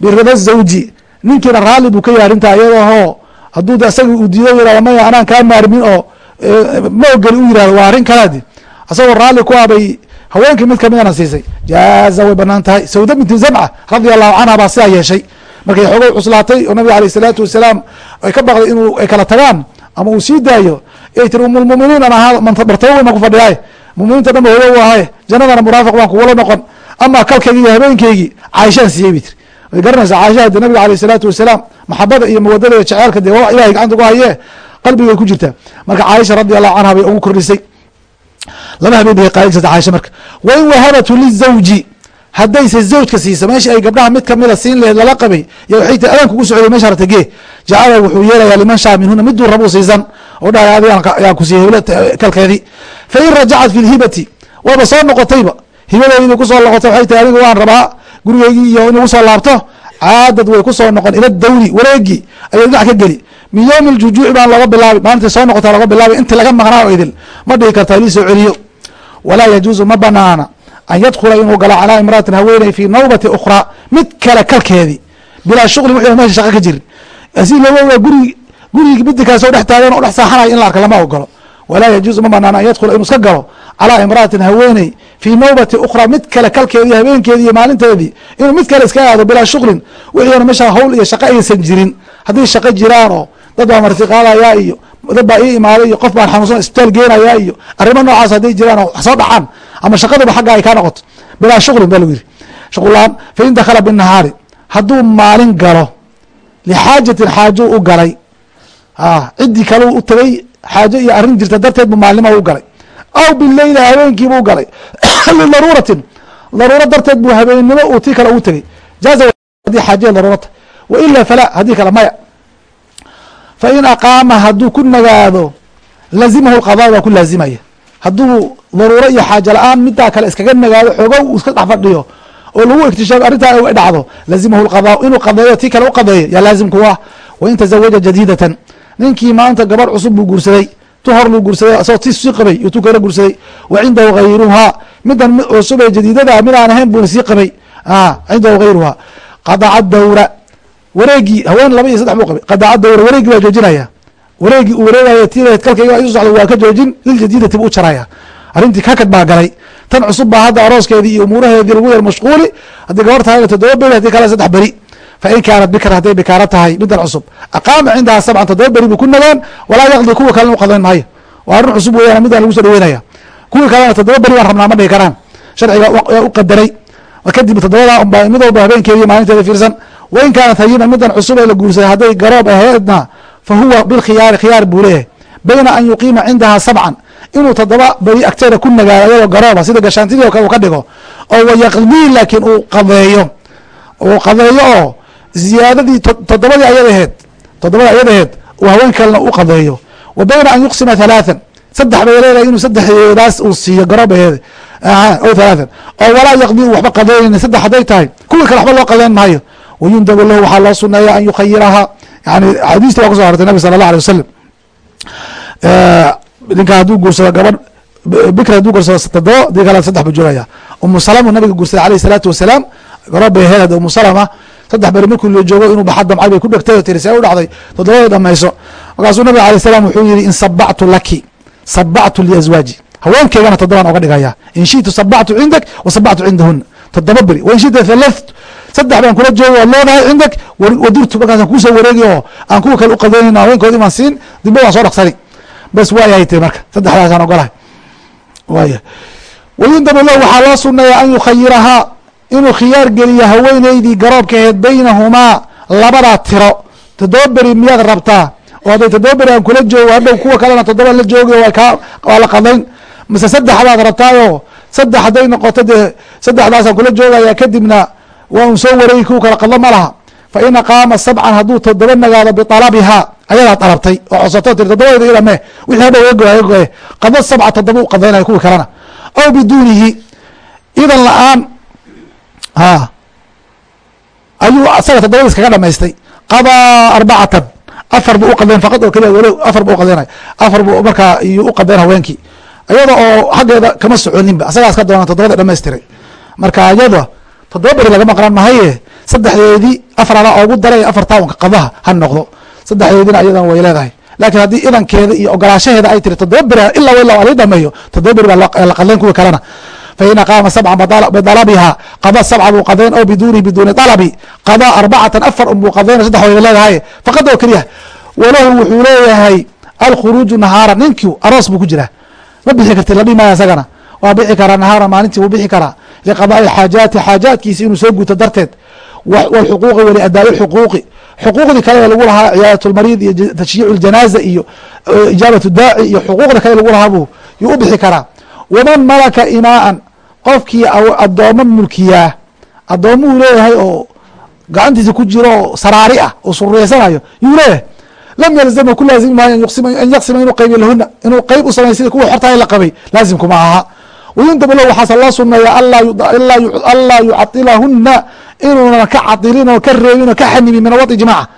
A: birida zawji ninkiina raalli buu ka yahay arrintaa iyadoo hadduu isaga uu diido yihahdo maya anaan kaa maarmin oo ma ogeli u yihahdo waa arrin kalaadi isagoo raalli ku abay haweenkii mid kamidana siisay jaaza way bannaan tahay sawda binti zamca radia allahu canha baa sidaa yeeshay markay xoogo cuslaatay oo nabiga aleyh isalaatu wasalaam ay ka baqday inuu ay kala tagaan ama uu sii daayo ay tiri umulmuminiin an ahaa martaba weyn ku fadhiyaay muminiinta dhan ba hogo u ahay jannadana muraafiq baan kugula noqon ama kalkaygi iyo habeenkeygii caaishaan siiyey bay tiri way garanaysaa caaisha de nabiga aleyh isalaatu wasalaam maxabada iyo mawadada iyo jaceelka dee waa ilahay gacanta ku haye qalbigay ku jirtaa marka caaisha radi allahu canha bay ugu kordhisay. Laba habeen bay qaadin jirta caaisha marka wain wahabatu lizawji haddayse zawjka siisa meeshii ay gabdhaha mid kamida siin laheed lala qabay yo waxay tii adaan kugu socday meesha rata gee jacala wuxuu yeelayaa liman shaa minhuna miduu rabuu siisan oo dhahay adi ayaan kusiiya hebla kalkeedii. Fa in rajacat fi lhibati waaba soo noqotayba hibadeedii ku soo noqotay waxay tii adiga waan rabaa gurigeygii iyo inuu ku soo laabto caadad way ku soo noqon. Ila dawri wareegii ayay dhinac ka geli. Min yowmi ljujuuci baan looga bilaabay maalintai soo noqota loga bilaabay inti laga maqnaa idil ma dhigi karta lii soo celiyo. Walaa yajuuzu ma banaana an yadkula inuu galo calaa imraatin haweeney fii nawbati ukhraa mid kale kalkeedii bilaa shuqli wixii meesha shaqa ka jirin si loo guri gurigi midi kale soo dhex taagan o dhex saaxanayo in la arka lama ogolo walaa yajuuzu ma banaana an yadkula inuu iska galo calaa imraatin haweeney fii nawbati ukhraa mid kale kalkeedii habeenkeedii iyo maalinteedii inuu mid kale iska aado bilaa shuqlin wixiina meesha hawl iyo shaqo aysan jirin. Haddii shaqo jiraan oo dad baa marti qaadayaa iyo dad baa ii imaaday iyo qof baan xanuunsan isbitaal geenayaa iyo arrimo noocaas hadday jiraan oo soo dhacaan ama shaqaduba xagga ay kaa noqoto bilaa shuqlin ba lagu yiri shuqlaan fain dakhala binahaari hadduu maalin galo lixaajatin xaajo u galay ciddii kale u tagay xaajo iyo arrin jirta darteed bu maalnimo u galay. Aw bileyla habeenkiibu u galay. Lidaruuratin daruuro darteed buu habeennimo uu tii kale ugu tegey. Jaaza haddii xaajiya daruurata wa ila falaa haddii kale maya. Fain aqaama hadduu ku nagaado lazimahu lqadaa waa ku laazimaya. Hadduu daruuro iyo xaajo la'aan midaa kale iskaga nagaado xoogo uu iska dhex oo lagu iktishaaf arrintaa ay dhacdo lazimahu lqadaa inuu qadeeyo tii kale u qadeeyo yaa laazim ku ah. Wain tazawaja jadiidatan ninkii maanta gabarh cusub buu guursaday tu hor luu guursaday asagoo ti sii qabay iyo tu kale guursaday. Wa cindahu gayruhaa midan cusub ee jadiidada mid aan ahayn buuna sii qabay. Cindahu gayruhaa qadaca dawra. Wareegii haween laba iyo saddex buu qabay. Qadaca dawra wareegii waa joojinaya. Wareegii uu wareegaya ti kalkayga isu socda waa ka joojin liljadiidati buu u jaraya. Arrintii kakad baa galay. Tan cusub baa hadda arooskeedii iyo umuuraheedii lagu yar mashquuli. Haddii gabar toddoba beri haddii kale saddex beri fain kaanat bikr hadday bikaaro tahay midan cusub aqaama cindaha sabcan toddoba beri buu ku nagaan walaa yaqdi kuwa kalena u maayo waa arrin cusub weeyaan midaan lagu soo dhaweynaya kuwii kalena toddoba beri baan rabnaa ma dhihi karaan sharciga yaa u qadaray kadib toddobadaa unba mid walba habeenkeediiyo maalinteeda fiirsan wain kaanat hayinan midan cusub ee la guursaday hadday garoob aheedna fa huwa bilkhiyaari khiyaar buu leeyahay bayna an yuqiima cindaha sabcan inuu toddoba beri agteeda ku nagaado iyadoo garooba sida gashaantidii o kale uu ka dhigo oo wayaqdii laakiin uu qadeeyo uu qadeeyo oo ziyaadadii toddobadii ayad aheed toddobadii ayad aheed uu haween kalena u qadeeyo. Wa bayna an yuqsima halaathan saddex bay leedahay inuu saddexdeedaas uu siiyo garoobaheeda o halaathan oo walaa yaqdi waxba qadeynayn saddex hadday tahay kuwii kale waxba loo qadeyn maayo. Wayundabu lahu waxaa loo suneeya an yukhayirahaa. Yani xadiista waa kuso hortay nabig sala allah alay wasalam ninka hadduu guursado gabadh bikr hadduu guursado todoba dii kale saddex buu joogaya umu nabiga guursaday alayh salaatu wasalaam garoobbay heed umu salama saddex beri markii la joogo inuu baxa damcay bay ku dhegtay tiri see u dhacday. Toddobada dhamayso markaasuu nabiga alay salam wuxuu yihi in sabactu laki sabactu liazwaaji haweenkeygana toddobaan oga dhigaya in shitu sabactu cindak wa sabactu toddoba beri wain shita halaftu saddex baan kula jooga waad leedahay cindak wadurtu markaasaan kuusoo wareegi aan kuwa kale uqadaynayno haweenkoodii baan siin dimbe waan soo dhaqsani. Bas waayahay te marka saddexdaasaan ogolahay. Waaya wayundabu lahu waxaa loo suneeya an yukhayirahaa inuu khiyaar geliyo haweeneydii garoobkaheed baynahumaa labadaa tiro. Toddoba beri miyaad rabtaa? Oo hadday toddoba beri aan kula joogo hadhow kuwa kalena toddoba la joogi waa la qadayn mise saddexdaad rabtaayoo? Saddex hadday noqoto dee saddexdaasaan kula joogaya kadibna waa un soo wareegi kuwa kale qadlo ma laha. Fa in aqaama sabcan hadduu toddoba nagaado bialabihaa ayadaa dalabtay oo codsato tiri toddobadayda ila mee wixii hadhow qadlo sabca toddoba u qadaynaya kuwii kalena. Aw biduunihi idan la'aan ha. Ayuu asaga toddobadiis kaga dhamaystay. Qadaa arbacatan. Afar buu uqadayn faqad oo keliya walow afar buu uqadaynaya afar buu markaa iyuu uqadayn haweenkii. Iyada oo xaggeeda kama soconinba. Asagaas ka doona toddobada dhamaystiray marka iyada toddoba beri lagama qaran mahaye. Saddexdeedii afarana oogu daray afartaa unka qadaha ha noqdo. Saddexdeedina iyadan way leedahay. Laakiin haddii idankeeda iyo ogolaashaheeda ay tiri toddoba beri ilaa ilaa alii dhameeyo toddoba beri baa la qadayn kuwi kalena fain aqaama sabcan bidalabiha qada sabca buu qadayn o biduuni biduuni dalabi qada arbacatan afar un buu qadayn saddex wayba leedahay faqad oo keliya walahu wuxuu leeyahay alkhuruuju nahaara ninkii aroos buu ku jiraa ma bixi karti la dhihi isagana waa bixi karaa nahaara maalintii wuu bixi karaa liqadaai xaajaati xaajaatkiisi inuu soo guto darteed wlxuquuqi waliadaai xuquuqi xuquuqdii kale lagu lahaa ciyaadat lmariid iyo tashyiic ljanaaza iyo ijaabat daaci iyo xuquuqda kale lagu lahaa buu yuu u bixi karaa waman malaka imaaan qofkii adoomo mulkiyaa addoomuhu leeyahay oo gacantiisa ku jiro oo saraari ah oo surureysanayo yuu leeyahay. Lam yalzama ku laazimi maayo an yaqsima inuu qaybiyo lahuna inuu qeyb u samay sida kuwa xortahay la qabay laazimkuma aha. Wayundabu lahu waxaase loo suneeya anlaa yucailahuna inuunan ka cadilin oo ka reebin oo ka xanimin min awadi jimaaca.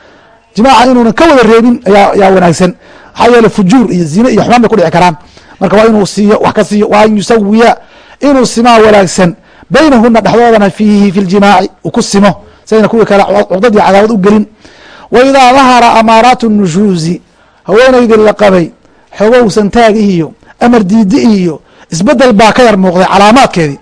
A: Jimaaca inuunan ka wada reebin yaa wanaagsan. Maxaa yeele fujuur iyo zine iyo xumaan bay ku dhici karaan. Marka waa inuu siiyo wax ka siiyo waa an yusawiya inuu simaa wanaagsan baynahuna dhexdoodana fiihi fi ljimaaci u ku simo. Sayna kuwii kale cuqdad iyo cadaawad u gelin. Wa idaa dahara amaaraatu nushuuzi haweenaydii la qabay xogow santaagi iyo amar diidi iyo isbeddel baa ka yar muuqday calaamaadkeedii.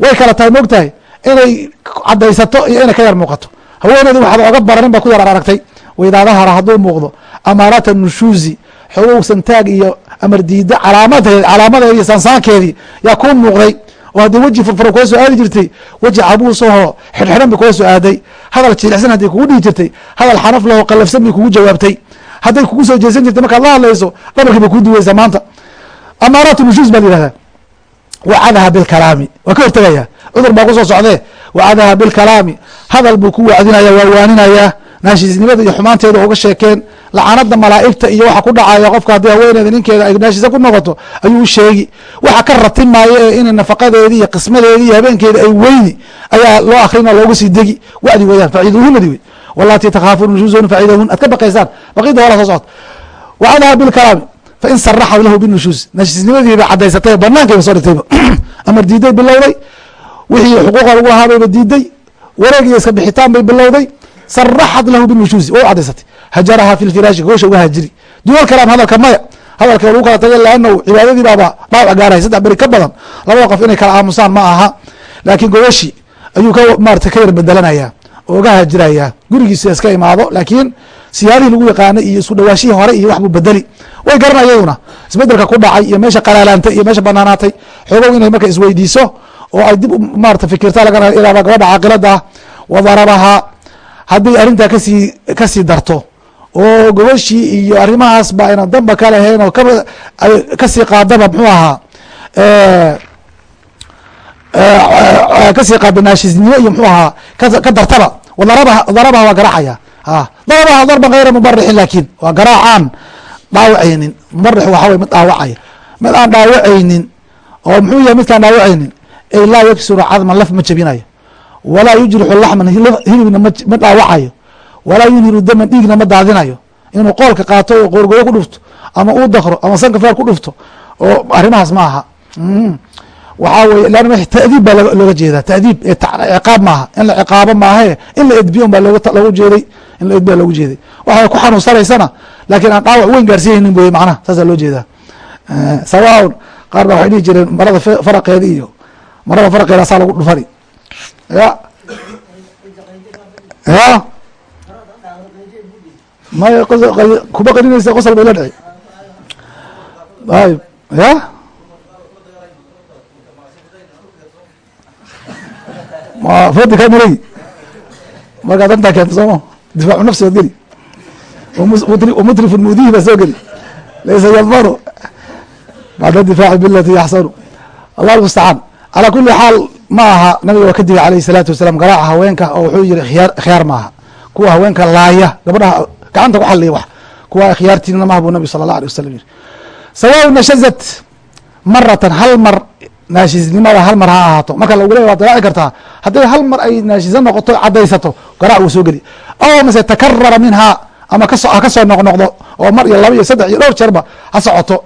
A: Way kala tahay moogtahay inay cadaysato iyo inay ka yar muuqato. Haweeneydii waxaad oga baranin baa ku yar aragtay. Waidaa dahara hadduu muuqdo amaaraata nushuuzi xogow santaag iyo amar diida calaamadeed calaamadeedi iyo sansaankeedii yaa kuu muuqday oo haddii weji furfura kula soo aadi jirtay weji cabuusahoo xidhxidhan bay kula soo aaday. Hadal jilicsan hadday kugu dhihi jirtay hadal xanaf lahoo qallafsan bay kugu jawaabtay. Hadday kugu soo jeesan jirtay markaad la hadlayso dhabarkii bay kuu duweysaa maanta. Amaaraatu nushuus baa la yihahdaa wacadaha bilkalaami waa ka hortegaya cudur baa ku soo socdee. Wacadaha bilkalaami hadal buu ku wacdinaya waa waaninayaa naashiisnimada iyo xumaanteeda uga sheekeen lacanada malaa'igta iyo waxa ku dhacaya qofka haddii haweeneeda ninkeeda ay naashiisa ku noqoto ayuu sheegi. Waxa ka ratimaayo ee in nafaqadeedi iyo qismadeedi iyo habeenkeeda ay weyni ayaa loo akrin oo looga sii degi. Wacdi weeyaan faciiduhunadi wey walatii takhaafuuna nushuusahuna faciidahun. Aad ka baqaysaan baqida hola soo socota. Wacadaha bilkalaami fain saraxad lahu binushuus naashiisnimadiiba cadaysatay banaankayba soo dhigtayba. Amar diiday bilowday wixii xuquuqa lagu lahaabayba diiday. Wareeg iyo iska bixitaan bay bilowday saraxad lahu binushuusi way u cadaysatay hajaraha fi lfiraashi goosha uga hajiri. Duwal kalaam hadalka maya hadalka lagu kala tagay laannahu cibaadadii baaba dhaawac gaaraya saddex beri ka badan labada qof inay kala aamusaan ma aha. Laakiin gogashi ayuu ka maarata ka yar bedelanaya oo uga hajiraya. Gurigiisa iska imaado laakiin siyaarihii lagu yaqaanay iyo isku dhawaashihii hore iyo wax buu bedeli. Way garanayaduna isbeddelka ku dhacay iyo meesha qalaalaantay iyo meesha banaanaatay xoogow inay marka isweydiiso oo ay dib maarata fikirta laga ilaaba gabadha caaqilada ah wadarabahaa hadday arrintaa ka sii ka sii darto. Oo gobashii iyo arrimahaas ba ayna damba ka lahayn oo ka sii qaadaba muxuu ahaa ka sii qaada naashisnimo iyo muxuu ahaa ka dartaba. Darabaha waa garaxaya darabaha darban hayra mubarixin laakin waa garaacaan. Dhaawacaynin. Mubarix waxa wey mid dhaawacaya. Mid aan dhaawacaynin oo muxuu yahay midkaan dhaawacaynin ay laa yaksuru cadman laf ma jebinayo walaa yujrixu laxman hilibna ma dhaawacayo. Walaa yunhiru daman dhiigna ma daadinayo. Inuu qoolka qaato oo qoorgooyo ku dhufto ama uu dakro ama sanka feer ku dhufto oo arrimahaas ma aha. Waxaa weye lan ta'diib baa looga jeedaa. Ta'diib ciqaab maaha. In la ciqaabo maahe in la edbiyo un baa logu jeeday. In la edbiya loogu jeeday. Waxay ku xanuunsanaysana laakiin aan dhaawac weyn gaarsiiyeynin weye macnaha saasaa loo jeedaa. Sawaaun qaar ba waxay dhihi jireen marada faraqeeda iyo marada faraqeeda asaa lagu dhufani ya. Ya. May kuma qaninaysa qosol bay la dhici ayb ya? Foodi kaa marey markaa dantaa keenta sooma difaacu nafsi waad geli wamutrifun mudihi baa soo geli laysa yadmanu bacda difaaci bilati yaxsanu allah mustacaan calaa kuli xaal ma aha nabiga waa ka digay alayh salaatu wasalaam garaaca haweenka oo wuxuu yihi khiyaar khiyaar maaha. Kuwa haweenka laaya gabadhaha gacanta ku xaliya wax. Kuwa khiyaartiina maha buu nabi sala allah alay wasalam yihi sawaaun nashazat maratan hal mar naashisnimada hal mar ha ahaato. Marka lagu leya waad garaaci kartaa. Hadday hal mar ay naashiso noqoto cadaysato garaac wuu soo geli. O mase takarara minhaa ama kaso ha ka soo noqnoqdo oo mar iyo laba iyo saddex iyo dhowr jeerba ha socoto.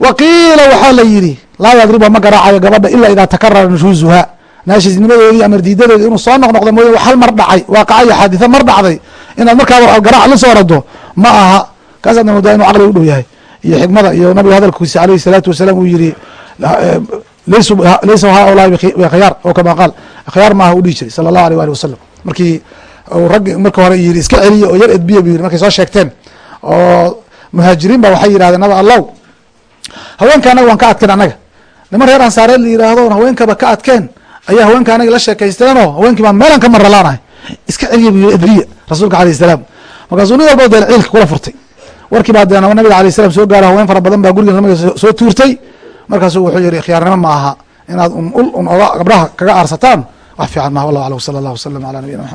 A: Wa qiila waxaa la yidhi laa yadriba ma garaacayo gabadha ila idaa takarara nushuuzuha naashisnimadeedii ama diidadeedi inuu soo noqnoqdo mooye hal mar dhacay waaqaca iyo mar dhacday inaad markaa garaac la soo rado ma aha. Kaasaadna moodaa inu caqliga u dhow yahay. Iyo xikmada iyo nabiga hadalkiisa alayhi salaatu wasalaam uu yihi laysa haulaai bkhiyaar oo kama qaal khiyaar maaha u dhihi jiray sala allahu alيh ali wasalam markii raggi marka hore yiri iska celiya oo yar edbiya bu yiri markay soo sheegteen. Oo muhaajiriin ba waxay yidhahdeen naba allow haweenka anaga waan ka adkeen annaga niman reer ansaareed la yidhaahdo haweenkaba ka adkeen. Ayaa haweenka anaga la sheekaysteenoo haweenkii baa meelan ka maralaanahay iska celiya bu yiri edbiya rasuulka alayh salaam. Markaasuu nin walba deen ciilka kula furtay. Warkii baa deena nabiga alayh salam soo gaaro haween fara badan baa guriga nabiga soo tuurtay. Markaasu wuxuu yihi khiyaarnimo ma aha. Inaad ul un oga gabdhaha kaga aarsataan. Wax fiican maha wallah alam sala allah wasalam ala nabiyina mxamed